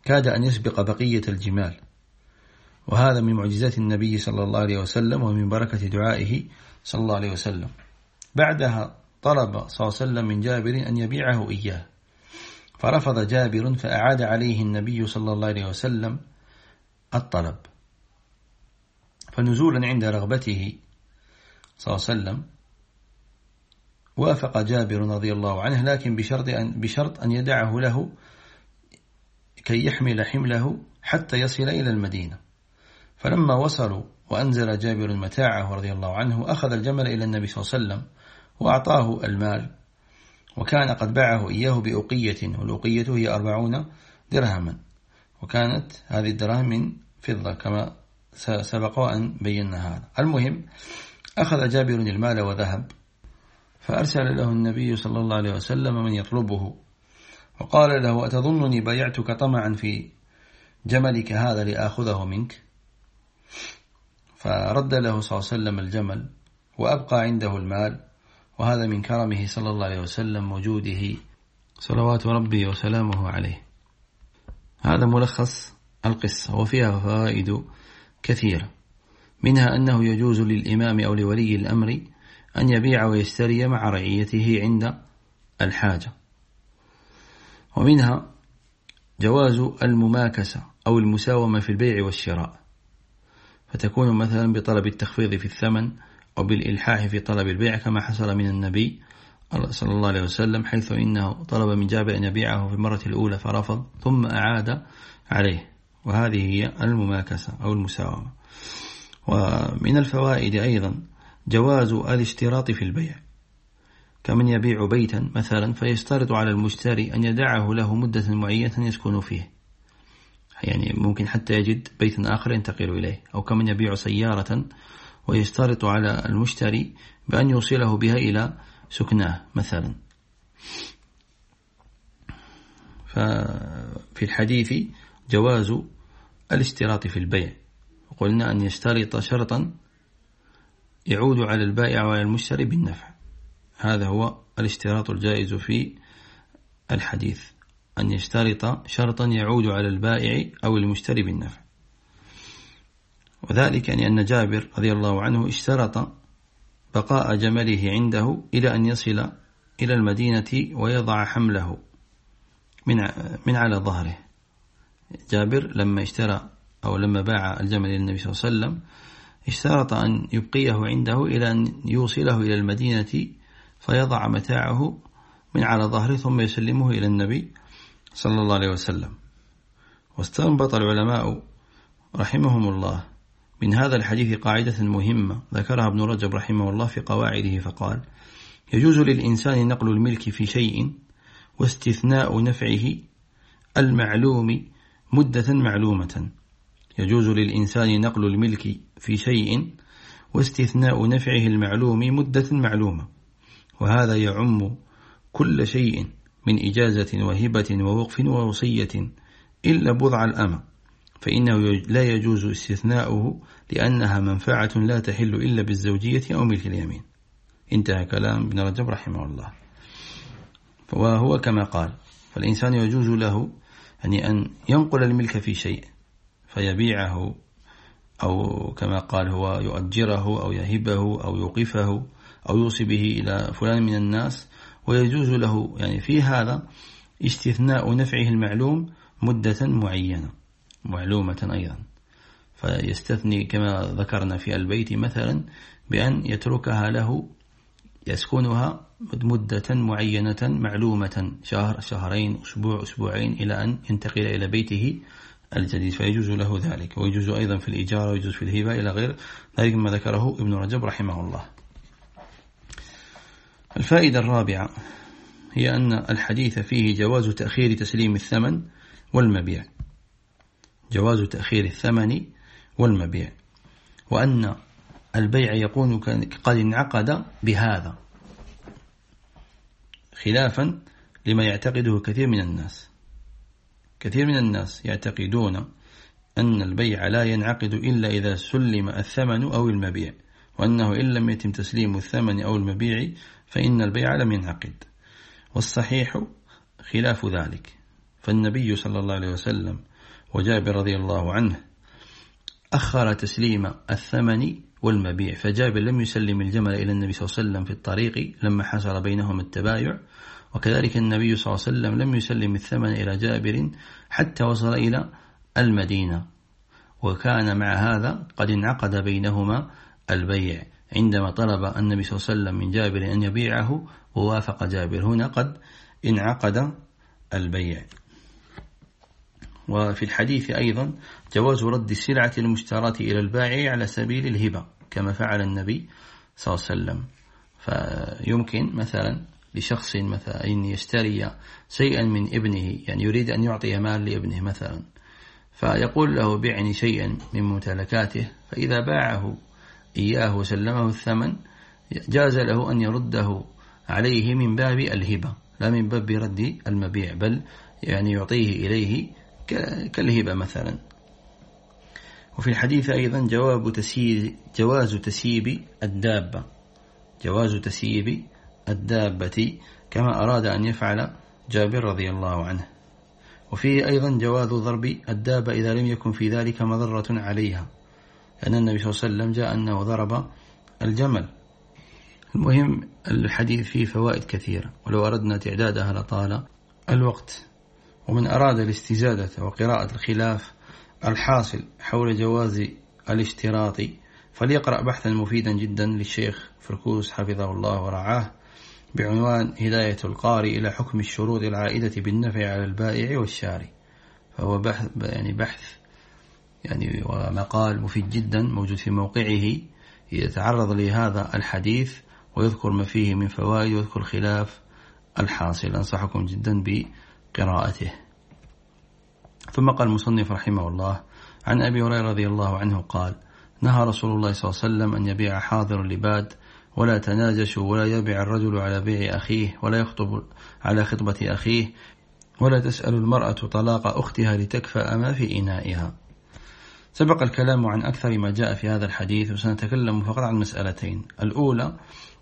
S1: كاد أن يسبق بقية الجمال. وهذا من معجزات النبي صلى الله عليه وسلم ومن بركة دعائه صلى الله عليه وسلم. بعدها طلب صلى الله عليه وسلم من جابر أن يبيعه إياه. فرفض جابر فأعاد عليه النبي صلى الله عليه وسلم الطلب. فنزولا عند رغبته صلى الله عليه وسلم وافق جابر رضي الله عنه لكن بشرط أن, بشرط أن يدعه له كي يحمل حمله حتى يصل إلى المدينة. فلما وصلوا وأنزل جابر متاعه رضي الله عنه أخذ الجمل إلى النبي صلى الله عليه وسلم وأعطاه المال وكان قد باعه إياه بأقية والأقية هي أربعون درهما. وكانت هذه الدراهم من فضة كما سبق أن بينا هذا. المهم أخذ جابر المال وذهب فأرسل له النبي صلى الله عليه وسلم من يطلبه. وقال له أتظنني بايعتك طمعا في جملك هذا لآخذه منك؟ فرد له صلى الله عليه وسلم الجمل وأبقى عنده المال وهذا من كرمه صلى الله عليه وسلم وجوده. صلوات ربي وسلامه عليه. هذا ملخص القصة وفيها فوائد كثيرة منها أنه يجوز للإمام أو لولي الأمر أن يبيع ويشتري مع رعيته عند الحاجة. ومنها جواز المماكسة أو المساومة في البيع والشراء. فتكون مثلا بطلب التخفيض في الثمن أو بالإلحاح في طلب البيع كما حصل من النبي صلى الله عليه وسلم حيث إنه طلب من جابر أن يبيعه في المرة الأولى فرفض ثم أعاد عليه. وهذه هي المماكسة أو المساومة. ومن الفوائد أيضا جواز الاشتراط في البيع. كمن يبيع بيتا مثلا فيشترط على المشتري أن يدعه له مدة معينة يسكن فيه. يعني ممكن حتى يجد بيت آخر ينتقل إليه. أو كمن يبيع سيارة ويشترط على المشتري بأن يوصله بها إلى سكناه مثلا. ففي الحديث جواز الاشتراط في البيع. وقلنا أن يشترط شرطا يعود على البائع وعلى المشتري بالنفع. هذا هو الاشتراط الجائز في الحديث. أن يشترط شرطا يعود على البائع أو المشتري بالنفع. وذلك يعني أن جابر رضي الله عنه اشترط بقاء جمله عنده إلى أن يصل إلى المدينة ويضع حمله من من على ظهره. جابر لما اشترى أو لما باع الجمل للنبي صلى الله عليه وسلم اشترط أن يبقيه عنده إلى أن يوصله إلى المدينة فيضع متاعه من على ظهره ثم يسلمه إلى النبي صلى الله عليه وسلم. واستنبط العلماء رحمهم الله من هذا الحديث قاعدة مهمة ذكرها ابن رجب رحمه الله في قواعده فقال يجوز للإنسان نقل الملك في شيء واستثناء نفعه المعلوم مدة معلومة. يجوز للإنسان نقل الملك في شيء واستثناء نفعه المعلوم مدة معلومة وهذا يعم كل شيء من إجازة وهبة ووقف ووصية إلا بضع الأمة فإنه لا يجوز استثناؤه لأنها منفعة لا تحل إلا بالزوجية أو ملك اليمين. انتهى كلام ابن رجب رحمه الله. وهو كما قال فالإنسان يجوز له يعني أن ينقل الملك في شيء فيبيعه أو كما قال هو يؤجره أو يهبه أو يوقفه أو يوصي به إلى فلان من الناس. ويجوز له يعني في هذا استثناء نفعه المعلوم مدة معينة معلومة أيضا. فيستثني كما ذكرنا في البيت مثلا بأن يتركها له يسكنها مدة معينة معلومة شهر شهرين أسبوع أسبوعين إلى أن ينتقل إلى بيته. الجديد فيجوز له ذلك. ويجوز أيضا في الإجارة ويجوز في الهبة إلى غير ذلك ما ذكره ابن رجب رحمه الله. الفائدة الرابعة هي أن الحديث فيه جواز تأخير تسليم الثمن والمبيع. جواز تأخير الثمن والمبيع. وأن البيع يكون قد انعقد بهذا خلافا لما يعتقده كثير من الناس. كثير من الناس يعتقدون أن البيع لا ينعقد إلا إذا سلم الثمن أو المبيع وأنه إن لم يتم تسليم الثمن أو المبيع فإن البيع لم ينعقد. والصحيح خلاف ذلك. فالنبي صلى الله عليه وسلم وجابر رضي الله عنه أخر تسليم الثمن والمبيع فجابر لم يسلم الجمل إلى النبي صلى الله عليه وسلم في الطريق لما حصل بينهم التبايع وكذلك النبي صلى الله عليه وسلم لم يسلم الثمن إلى جابر حتى وصل إلى المدينة. وكان مع هذا قد انعقد بينهما البيع عندما طلب النبي صلى الله عليه وسلم من جابر أن يبيعه ووافق جابر. هنا قد انعقد البيع. وفي الحديث أيضا جواز رد السلعة المشتراة إلى البائع على سبيل الهبة كما فعل النبي صلى الله عليه وسلم. فيمكن مثلا لشخص مثلا أن يشتري شيئا من ابنه يعني يريد أن يعطي مال لابنه مثلا. فيقول له بعني شيئا من ممتلكاته فإذا باعه إياه وسلمه الثمن جاز له أن يرده عليه من باب الهبة لا من باب رد المبيع بل يعني يعطيه إليه كالهبة مثلا. وفي الحديث أيضا جواب تسييب جواز تسييب الدابة. جواز تسييب الدابة كما أراد أن يفعل جابر رضي الله عنه. وفيه أيضا جواز ضرب الدابة إذا لم يكن في ذلك مضرة عليها. لأن النبي صلى الله عليه وسلم جاء أنه ضرب الجمل. المهم الحديث فيه فوائد كثيرة ولو أردنا تعدادها لطال الوقت. ومن أراد الاستزادة وقراءة الخلاف الحاصل حول جواز الاشتراط فليقرأ بحثا مفيدا جدا للشيخ فركوس حفظه الله ورعاه. بعنوان هداية القارئ إلى حكم الشروط العائدة بالنفع على البائع والشاري. فهو بحث يعني بحث يعني ومقال مفيد جدا موجود في موقعه يتعرض لهذا الحديث ويذكر ما فيه من فوائد ويذكر خلاف الحاصل. أنصحكم جدا بقراءته. ثم قال المصنف رحمه الله عن أبي هريرة رضي الله عنه قال نهى رسول الله صلى الله عليه وسلم أن يبيع حاضر لباد ولا تناجشوا ولا يبيع الرجل على بيع أخيه ولا يخطب على خطبة أخيه ولا تسأل المرأة طلاق أختها لتكفأ ما في إنائها. سبق الكلام عن أكثر ما جاء في هذا الحديث وسنتكلم فقط عن مسألتين. الأولى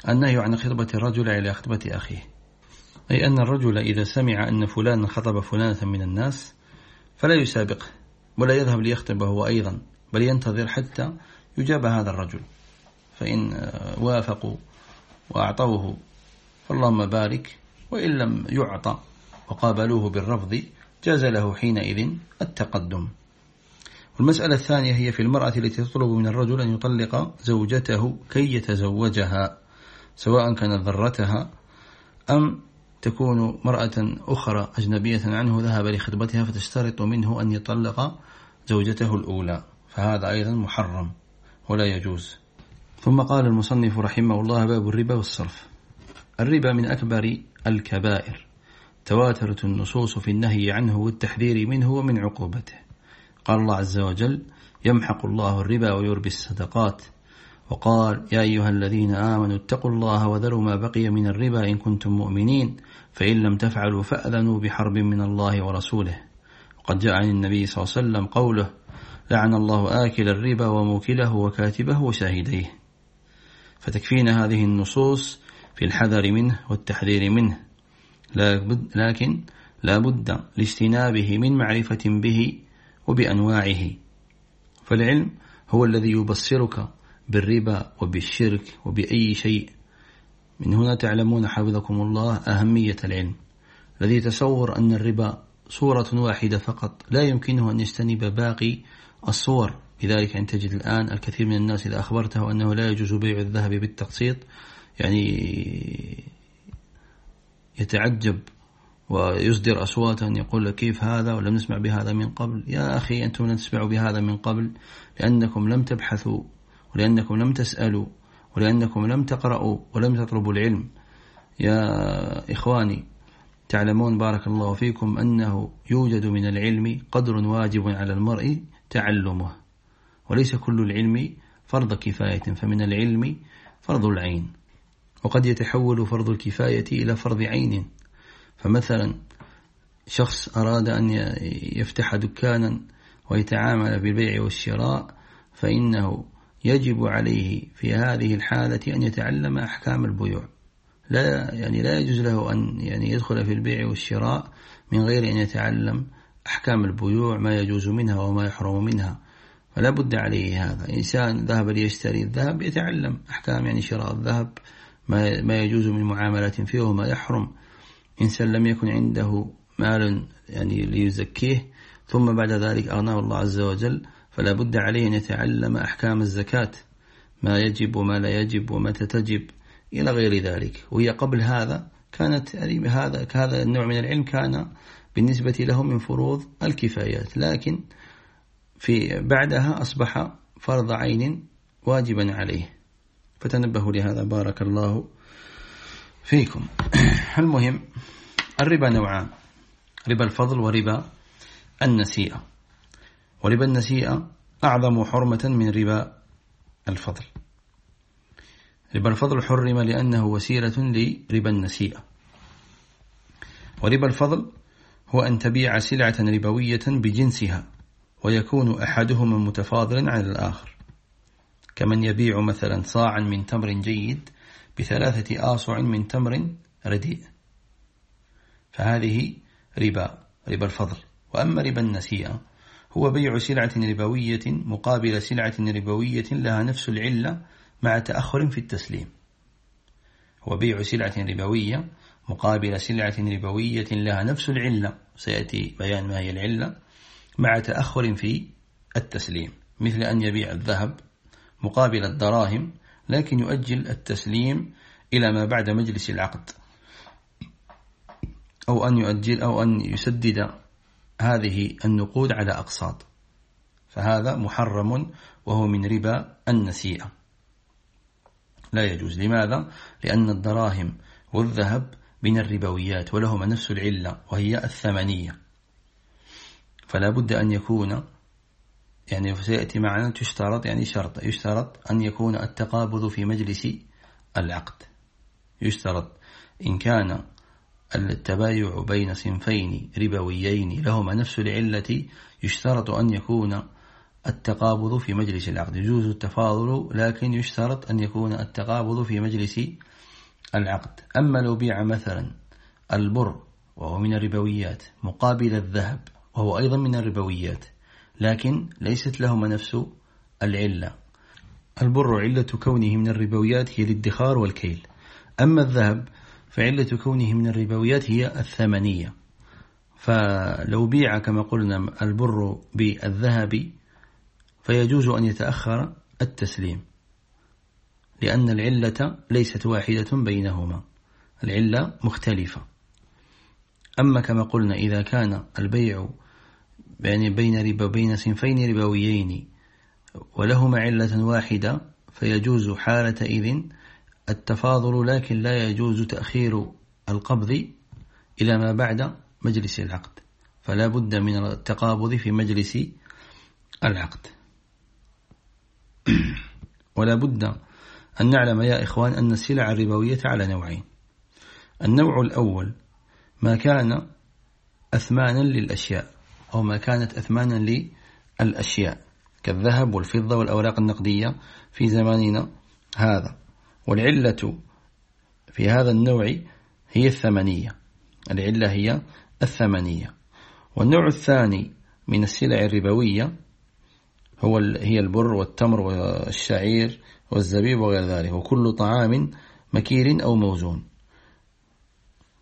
S1: النهي عن خطبة الرجل على خطبة أخيه. أي أن الرجل إذا سمع أن فلان خطب فلانة من الناس فلا يسابقه ولا يذهب ليخطبه أيضا بل ينتظر حتى يجاب هذا الرجل. فإن وافقوا وأعطوه فاللهم بارك وإن لم يعطى وقابلوه بالرفض جاز له حينئذ التقدم. والمسألة الثانية هي في المرأة التي تطلب من الرجل أن يطلق زوجته كي يتزوجها سواء كانت ذرتها أم تكون مرأة أخرى أجنبية عنه ذهب لخطبتها فتشترط منه أن يطلق زوجته الأولى فهذا أيضا محرم ولا يجوز. ثم قال المصنف رحمه الله باب الربا والصرف. الربا من أكبر الكبائر. تواترت النصوص في النهي عنه والتحذير منه ومن عقوبته. قال الله عز وجل يمحق الله الربا ويربي الصدقات وقال يا أيها الذين آمنوا اتقوا الله وذروا ما بقي من الربا إن كنتم مؤمنين فإن لم تفعلوا فأذنوا بحرب من الله ورسوله وقد جاء عن النبي صلى الله عليه وسلم قوله لعن الله آكل الربا وموكله وكاتبه وشاهديه فتكفينا هذه النصوص في الحذر منه والتحذير منه. لكن لا بد لاجتنابه من معرفة به وبأنواعه. فالعلم هو الذي يبصرك بالربا وبالشرك وبأي شيء. من هنا تعلمون حفظكم الله أهمية العلم الذي يتصور أن الربا صورة واحدة فقط لا يمكنه أن يجتنب باقي الصور. لذلك أن تجد الآن الكثير من الناس إذا أخبرته أنه لا يجوز بيع الذهب بالتقسيط يعني يتعجب ويصدر أصواتا يقول كيف هذا ولم نسمع بهذا من قبل. يا أخي أنتم لم تسمعوا بهذا من قبل لأنكم لم تبحثوا ولأنكم لم تسألوا ولأنكم لم تقرأوا ولم تطلبوا العلم. يا إخواني تعلمون بارك الله فيكم أنه يوجد من العلم قدر واجب على المرء تعلمه. وليس كل العلم فرض كفاية فمن العلم فرض العين. وقد يتحول فرض الكفاية إلى فرض عين. فمثلا شخص أراد أن يفتح دكانا ويتعامل بالبيع والشراء فإنه يجب عليه في هذه الحالة أن يتعلم أحكام البيوع. لا يعني لا يجوز له أن يعني يدخل في البيع والشراء من غير أن يتعلم أحكام البيوع ما يجوز منها وما يحرم منها. فلا بد عليه هذا. إنسان ذهب ليشتري الذهب يتعلم أحكام يعني شراء الذهب ما ما يجوز من معاملات فيه وما يحرم. إنسان لم يكن عنده مال يعني ليزكيه ثم بعد ذلك أغناه الله عز وجل فلا بد عليه أن يتعلم أحكام الزكاة. ما يجب وما لا يجب ومتى تجب إلى غير ذلك. وهي قبل هذا كانت هذا هذا النوع من العلم كان بالنسبة له من فروض الكفايات. لكن في بعدها أصبح فرض عين واجبا عليه. فتنبهوا لهذا بارك الله فيكم. *clears throat* المهم الربا نوعان ربا الفضل وربا النسيئة. وربا النسيئة أعظم حرمة من ربا الفضل. ربا الفضل حرم لأنه وسيلة لربا النسيئة. وربا الفضل هو أن تبيع سلعة ربوية بجنسها. ويكون أحدهما متفاضلا عن الآخر. كمن يبيع مثلا صاعا من تمر جيد بثلاثة آصع من تمر رديء. فهذه ربا ربا الفضل. وأما ربا النسيئة هو بيع سلعة ربوية مقابل سلعة ربوية لها نفس العلة مع تأخر في التسليم. هو بيع سلعة ربوية مقابل سلعة ربوية لها نفس العلة. سيأتي بيان ما هي العلة. مع تأخر في التسليم مثل أن يبيع الذهب مقابل الدراهم لكن يؤجل التسليم إلى ما بعد مجلس العقد. أو أن يؤجل أو أن يسدد هذه النقود على أقساط. فهذا محرم وهو من ربا النسيئة. لا يجوز. لماذا؟ لأن الدراهم والذهب من الربويات ولهما نفس العلة وهي الثمنية. فلا بد أن يكون يعني سيأتي معنا تشترط يعني شرط يشترط أن يكون التقابض في مجلس العقد. يشترط إن كان التبايع بين صنفين ربويين لهما نفس العلة يشترط أن يكون التقابض في مجلس العقد. يجوز التفاضل لكن يشترط أن يكون التقابض في مجلس العقد. أما لو بيع مثلا البر وهو من الربويات مقابل الذهب وهو أيضا من الربويات لكن ليست لهما نفس العلة. البر علة كونه من الربويات هي الادخار والكيل. أما الذهب فعلة كونه من الربويات هي الثمنية. فلو بيع كما قلنا البر بالذهب فيجوز أن يتأخر التسليم لأن العلة ليست واحدة بينهما. العلة مختلفة. أما كما قلنا إذا كان البيع يعني بين ربا بين صنفين ربويين ولهما علة واحدة فيجوز حالة إذن التفاضل لكن لا يجوز تأخير القبض إلى ما بعد مجلس العقد فلا بد من التقابض في مجلس العقد. *clears throat* ولا بد أن نعلم يا إخوان أن السلع الربوية على نوعين. النوع الأول ما كان أثمانا للأشياء أو ما كانت أثمانا للأشياء كالذهب والفضة والأوراق النقدية في زماننا هذا. والعلة في هذا النوع هي الثمنية. العلة هي الثمنية. والنوع الثاني من السلع الربوية هو هي البر والتمر والشعير والزبيب وغير ذلك. وكل طعام مكيل أو موزون.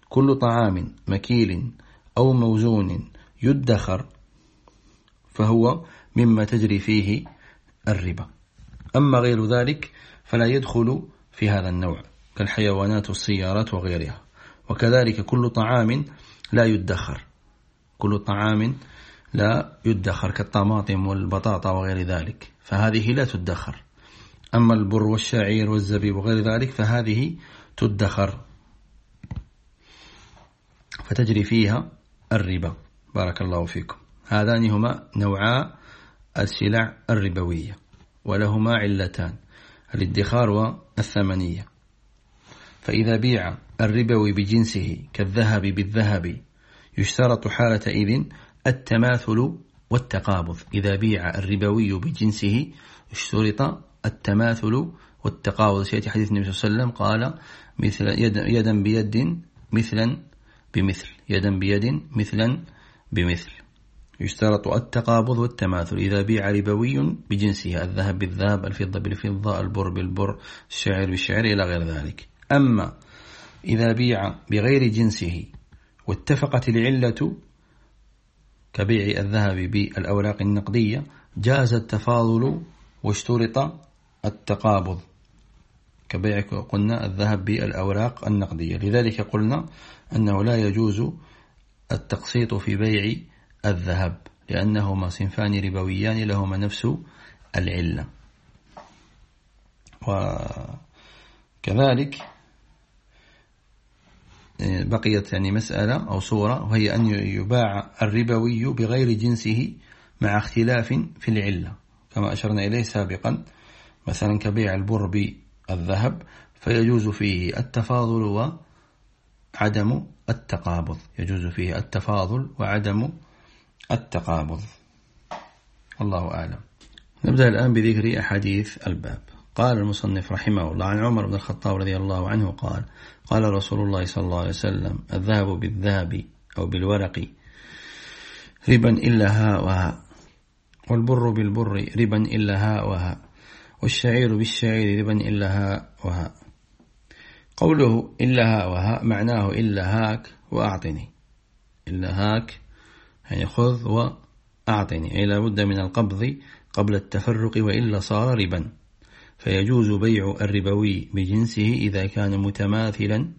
S1: كل طعام مكيل أو موزون يدخر فهو مما تجري فيه الربا. أما غير ذلك فلا يدخل في هذا النوع كالحيوانات والسيارات وغيرها. وكذلك كل طعام لا يدخر كل طعام لا يدخر كالطماطم والبطاطا وغير ذلك فهذه لا تدخر. أما البر والشعير والزبيب وغير ذلك فهذه تدخر. فتجري فيها الربا. بارك الله فيكم. هذان هما نوعا السلع الربوية ولهما علتان الادخار والثمنية. فإذا بيع الربوي بجنسه كالذهب بالذهب يشترط حالة إذن التماثل والتقابض. إذا بيع الربوي بجنسه اشترط التماثل والتقابض. سيأتي حديث النبي صلى الله عليه وسلم قال مثل يد يدا بيد مثلا بمثل يدا بيد مثلا بمثل. يشترط التقابض والتماثل. إذا بيع ربوي بجنسه الذهب بالذهب الفضة بالفضة البر بالبر الشعر بالشعر إلى غير ذلك. أما إذا بيع بغير جنسه واتفقت العلة كبيع الذهب بالأوراق النقدية جاز التفاضل واشترط التقابض. كبيع قلنا الذهب بالأوراق النقدية. لذلك قلنا أنه لا يجوز التقسيط في بيع الذهب لأنهما صنفان ربويان لهما نفس العلة. وكذلك بقيت يعني مسألة أو صورة وهي أن يباع الربوي بغير جنسه مع اختلاف في العلة. كما أشرنا إليه سابقا مثلا كبيع البر بالذهب فيجوز فيه التفاضل وعدم التقابض يجوز فيه التفاضل وعدم التقابض. الله أعلم. نبدأ الآن بذكر أحاديث الباب. قال المصنف رحمه الله عن عمر بن الخطاب رضي الله عنه قال قال رسول الله صلى الله عليه وسلم الذهب بالذهب أو بالورق ربا إلا ها وها والبر بالبر ربا إلا ها وها والشعير بالشعير ربا إلا ها وها. قوله إلا ها وها معناه إلا هاك وأعطني. إلا هاك يعني خذ وأعطني. أي لا بد من القبض قبل التفرق وإلا صار ربا. فيجوز بيع الربوي بجنسه إذا كان متماثلا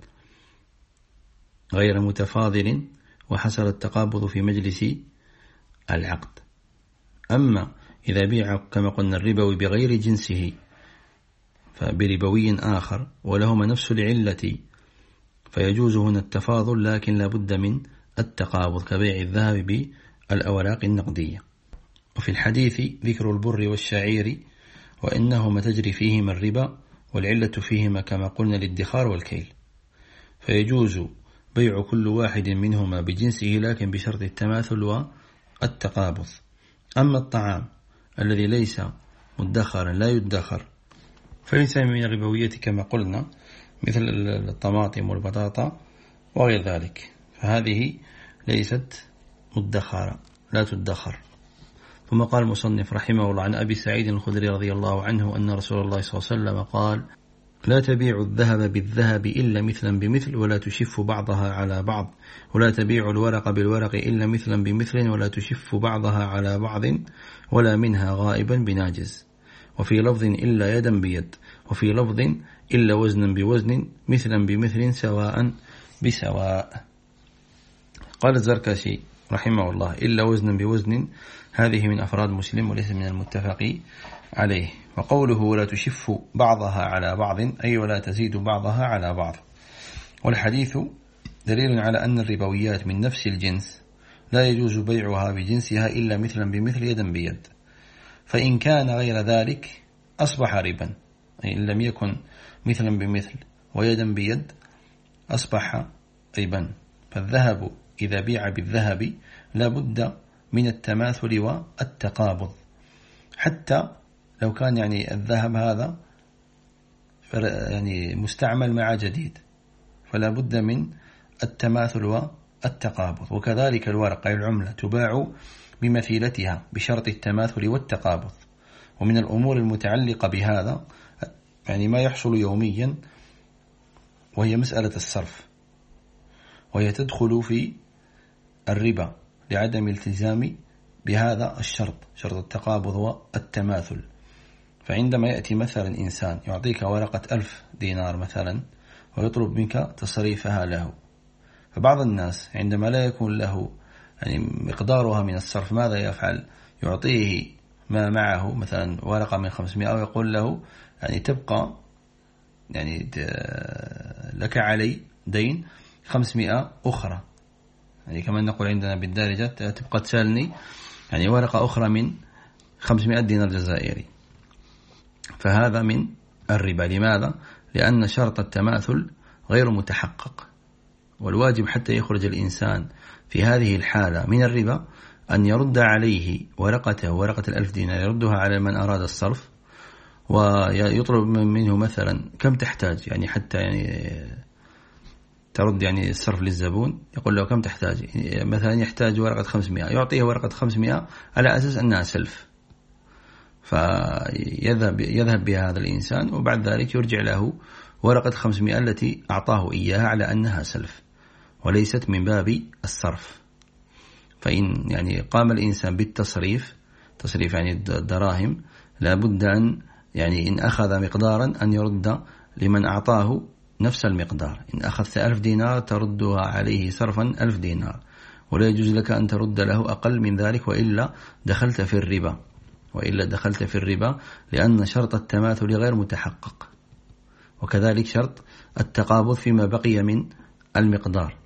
S1: غير متفاضل وحصل التقابض في مجلس العقد. أما إذا بيع كما قلنا الربوي بغير جنسه فبربوي آخر ولهما نفس العلة. فيجوز هنا التفاضل لكن لا بد من التقابض كبيع الذهب بالأوراق النقدية. وفي الحديث ذكر البر والشعير وإنهما تجري فيهما الربا والعلة فيهما كما قلنا الادخار والكيل. فيجوز بيع كل واحد منهما بجنسه لكن بشرط التماثل والتقابض. أما الطعام الذي ليس مدخرا لا يدخر فليس من الربوية كما قلنا مثل الطماطم والبطاطا وغير ذلك. فهذه ليست مدخرة لا تدخر. ثم قال المصنف رحمه الله عن أبي سعيد الخدري رضي الله عنه أن رسول الله صلى الله عليه وسلم قال لا تبيع الذهب بالذهب إلا مثلا بمثل ولا تشف بعضها على بعض ولا تبيع الورق بالورق إلا مثلا بمثل ولا تشف بعضها على بعض ولا منها غائبا بناجز. وفي لفظ إلا يدا بيد وفي لفظ إلا وزنا بوزن مثلا بمثل سواء بسواء. قال الزركشي رحمه الله إلا وزنا بوزن هذه من أفراد مسلم وليس من المتفق عليه. وقوله ولا تشف بعضها على بعض أي ولا تزيد بعضها على بعض. والحديث دليل على أن الربويات من نفس الجنس لا يجوز بيعها بجنسها إلا مثلا بمثل يدا بيد. فإن كان غير ذلك أصبح ربا. أي إن لم يكن مثلا بمثل ويدا بيد أصبح ربا. فالذهب إذا بيع بالذهب لا بد من التماثل والتقابض. حتى لو كان يعني الذهب هذا يعني مستعمل مع جديد فلا بد من التماثل والتقابض. وكذلك الورقة العملة تباع بمثيلتها بشرط التماثل والتقابض. ومن الأمور المتعلقة بهذا يعني ما يحصل يوميا وهي مسألة الصرف. وهي تدخل في الربا لعدم التزام بهذا الشرط شرط التقابض والتماثل. فعندما يأتي مثلا إنسان يعطيك ورقة ألف دينار مثلا ويطلب منك تصريفها له. فبعض الناس عندما لا يكون له يعني مقدارها من الصرف ماذا يفعل؟ يعطيه ما معه مثلا ورقة من 500 أو يقول له يعني تبقى يعني لك علي دين 500 أخرى. يعني كما نقول عندنا بالدارجة تبقى تسألني يعني ورقة أخرى من 500 دينار جزائري. فهذا من الربا. لماذا؟ لأن شرط التماثل غير متحقق والواجب حتى يخرج الإنسان في هذه الحالة من الربا أن يرد عليه ورقته ورقة الألف دينار يردها على من أراد الصرف ويطلب منه مثلا كم تحتاج؟ يعني حتى يعني ترد يعني الصرف للزبون يقول له كم تحتاج؟ مثلا يحتاج ورقة 500 يعطيه ورقة 500 على أساس أنها سلف. فيذهب يذهب بها هذا الإنسان وبعد ذلك يرجع له ورقة 500 التي أعطاه إياها على أنها سلف. وليست من باب الصرف. فإن يعني قام الإنسان بالتصريف تصريف يعني الدراهم لابد أن يعني إن أخذ مقدارا أن يرد لمن أعطاه نفس المقدار. إن أخذت ألف دينار تردها عليه صرفا ألف دينار. ولا يجوز لك أن ترد له أقل من ذلك وإلا دخلت في الربا. وإلا دخلت في الربا لأن شرط التماثل غير متحقق. وكذلك شرط التقابض فيما بقي من المقدار.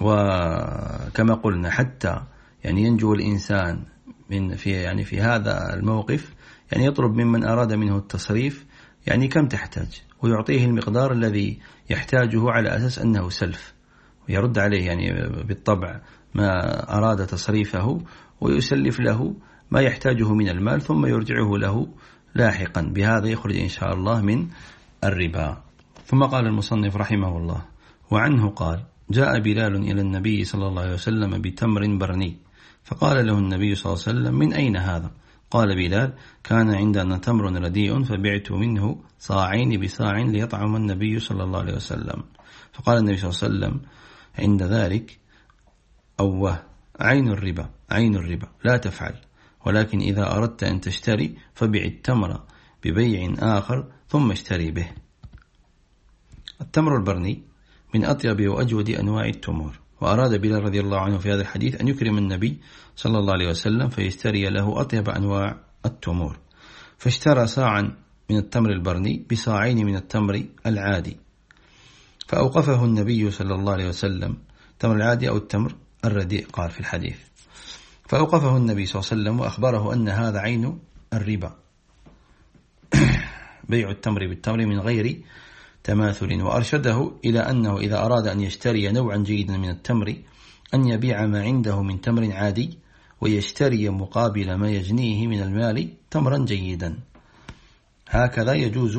S1: وكما قلنا حتى يعني ينجو الإنسان من في يعني في هذا الموقف يعني يطلب ممن أراد منه التصريف يعني كم تحتاج ويعطيه المقدار الذي يحتاجه على أساس أنه سلف ويرد عليه يعني بالطبع ما أراد تصريفه ويسلف له ما يحتاجه من المال ثم يرجعه له لاحقا. بهذا يخرج إن شاء الله من الربا. ثم قال المصنف رحمه الله وعنه قال جاء بلال إلى النبي صلى الله عليه وسلم بتمر برني فقال له النبي صلى الله عليه وسلم من أين هذا؟ قال بلال كان عندنا تمر رديء فبعت منه صاعين بصاع ليطعم النبي صلى الله عليه وسلم. فقال النبي صلى الله عليه وسلم عند ذلك أوه عين الربا عين الربا لا تفعل ولكن إذا أردت أن تشتري فبع التمر ببيع آخر ثم اشتري به. التمر البرني من أطيب وأجود أنواع التمور. وأراد بلال رضي الله عنه في هذا الحديث أن يكرم النبي صلى الله عليه وسلم فيشتري له أطيب أنواع التمور. فاشترى ساعا من التمر البرني بصاعين من التمر العادي. فأوقفه النبي صلى الله عليه وسلم. التمر العادي أو التمر الرديء قال في الحديث. فأوقفه النبي صلى الله عليه وسلم وأخبره أن هذا عين الربا. *coughs* بيع التمر بالتمر من غير تماثل وأرشده إلى أنه إذا أراد أن يشتري نوعا جيدا من التمر أن يبيع ما عنده من تمر عادي ويشتري مقابل ما يجنيه من المال تمرا جيدا. هكذا يجوز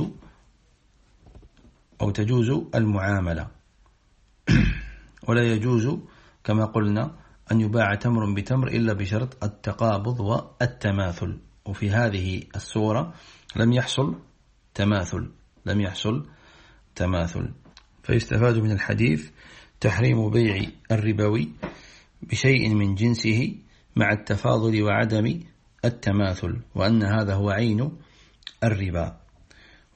S1: أو تجوز المعاملة. *clears throat* ولا يجوز كما قلنا أن يباع تمر بتمر إلا بشرط التقابض والتماثل. وفي هذه الصورة لم يحصل تماثل لم يحصل تماثل فيستفاد من الحديث تحريم بيع الربوي بشيء من جنسه مع التفاضل وعدم التماثل وأن هذا هو عين الربا.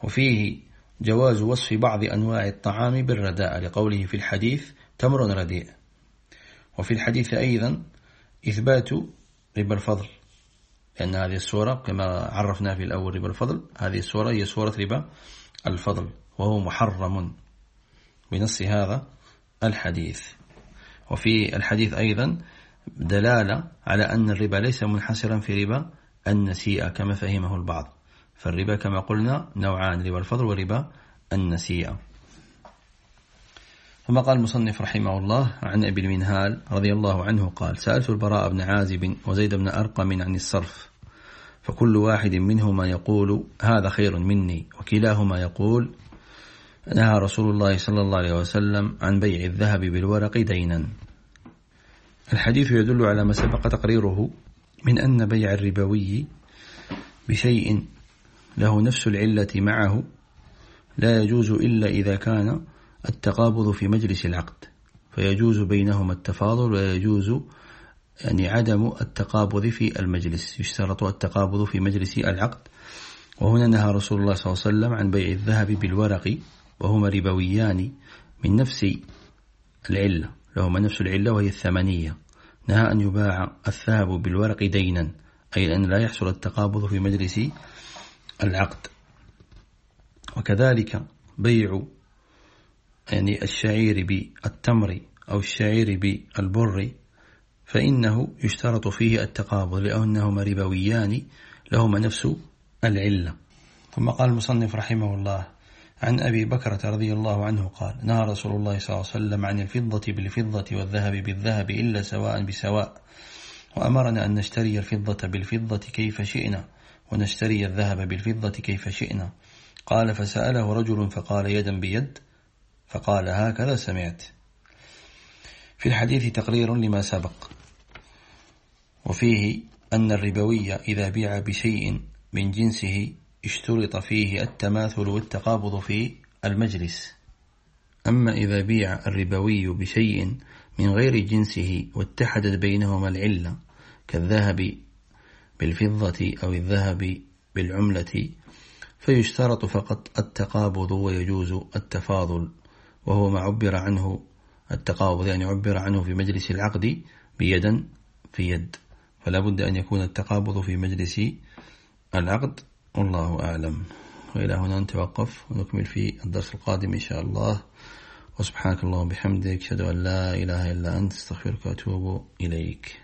S1: وفيه جواز وصف بعض أنواع الطعام بالرداء لقوله في الحديث تمر رديء. وفي الحديث أيضا إثبات ربا الفضل لأن هذه الصورة كما عرفنا في الأول ربا الفضل هذه الصورة هي صورة ربا الفضل. وهو محرم بنص هذا الحديث. وفي الحديث أيضا دلالة على أن الربا ليس منحصرا في ربا النسيئة كما فهمه البعض. فالربا كما قلنا نوعان ربا الفضل وربا النسيئة. ثم قال المصنف رحمه الله عن أبي المنهال رضي الله عنه قال سألت البراء بن عازب وزيد بن أرقم عن الصرف فكل واحد منهما يقول هذا خير مني وكلاهما يقول نهى رسول الله صلى الله عليه وسلم عن بيع الذهب بالورق دينا. الحديث يدل على ما سبق تقريره من أن بيع الربوي بشيء له نفس العلة معه لا يجوز إلا إذا كان التقابض في مجلس العقد فيجوز بينهما التفاضل ويجوز يعني عدم التقابض في المجلس يشترط التقابض في مجلس العقد. وهنا نهى رسول الله صلى الله عليه وسلم عن بيع الذهب بالورق وهما ربويان من نفس العلة لهما نفس العلة وهي الثمنية. نهى أن يباع الذهب بالورق دينا أي أن لا يحصل التقابض في مجلس العقد. وكذلك بيع يعني الشعير بالتمر أو الشعير بالبر فإنه يشترط فيه التقابض لأنهما ربويان لهما نفس العلة. ثم قال المصنف رحمه الله عن أبي بكرة رضي الله عنه قال نهى رسول الله صلى الله عليه وسلم عن الفضة بالفضة والذهب بالذهب إلا سواء بسواء وأمرنا أن نشتري الفضة بالفضة كيف شئنا ونشتري الذهب بالفضة كيف شئنا. قال فسأله رجل فقال يدا بيد؟ فقال هكذا سمعت. في الحديث تقرير لما سبق وفيه أن الربوي إذا بيع بشيء من جنسه اشترط فيه التماثل والتقابض في المجلس. أما إذا بيع الربوي بشيء من غير جنسه واتحدت بينهما العلة كالذهب بالفضة أو الذهب بالعملة فيشترط فقط التقابض ويجوز التفاضل وهو ما عبر عنه التقابض يعني عبر عنه في مجلس العقد بيدا في يد. فلا بد أن يكون التقابض في مجلس العقد والله أعلم. وإلى هنا نتوقف ونكمل في الدرس القادم إن شاء الله. وسبحانك اللهم وبحمدك أشهد أن لا إله إلا أنت أستغفرك وأتوب إليك.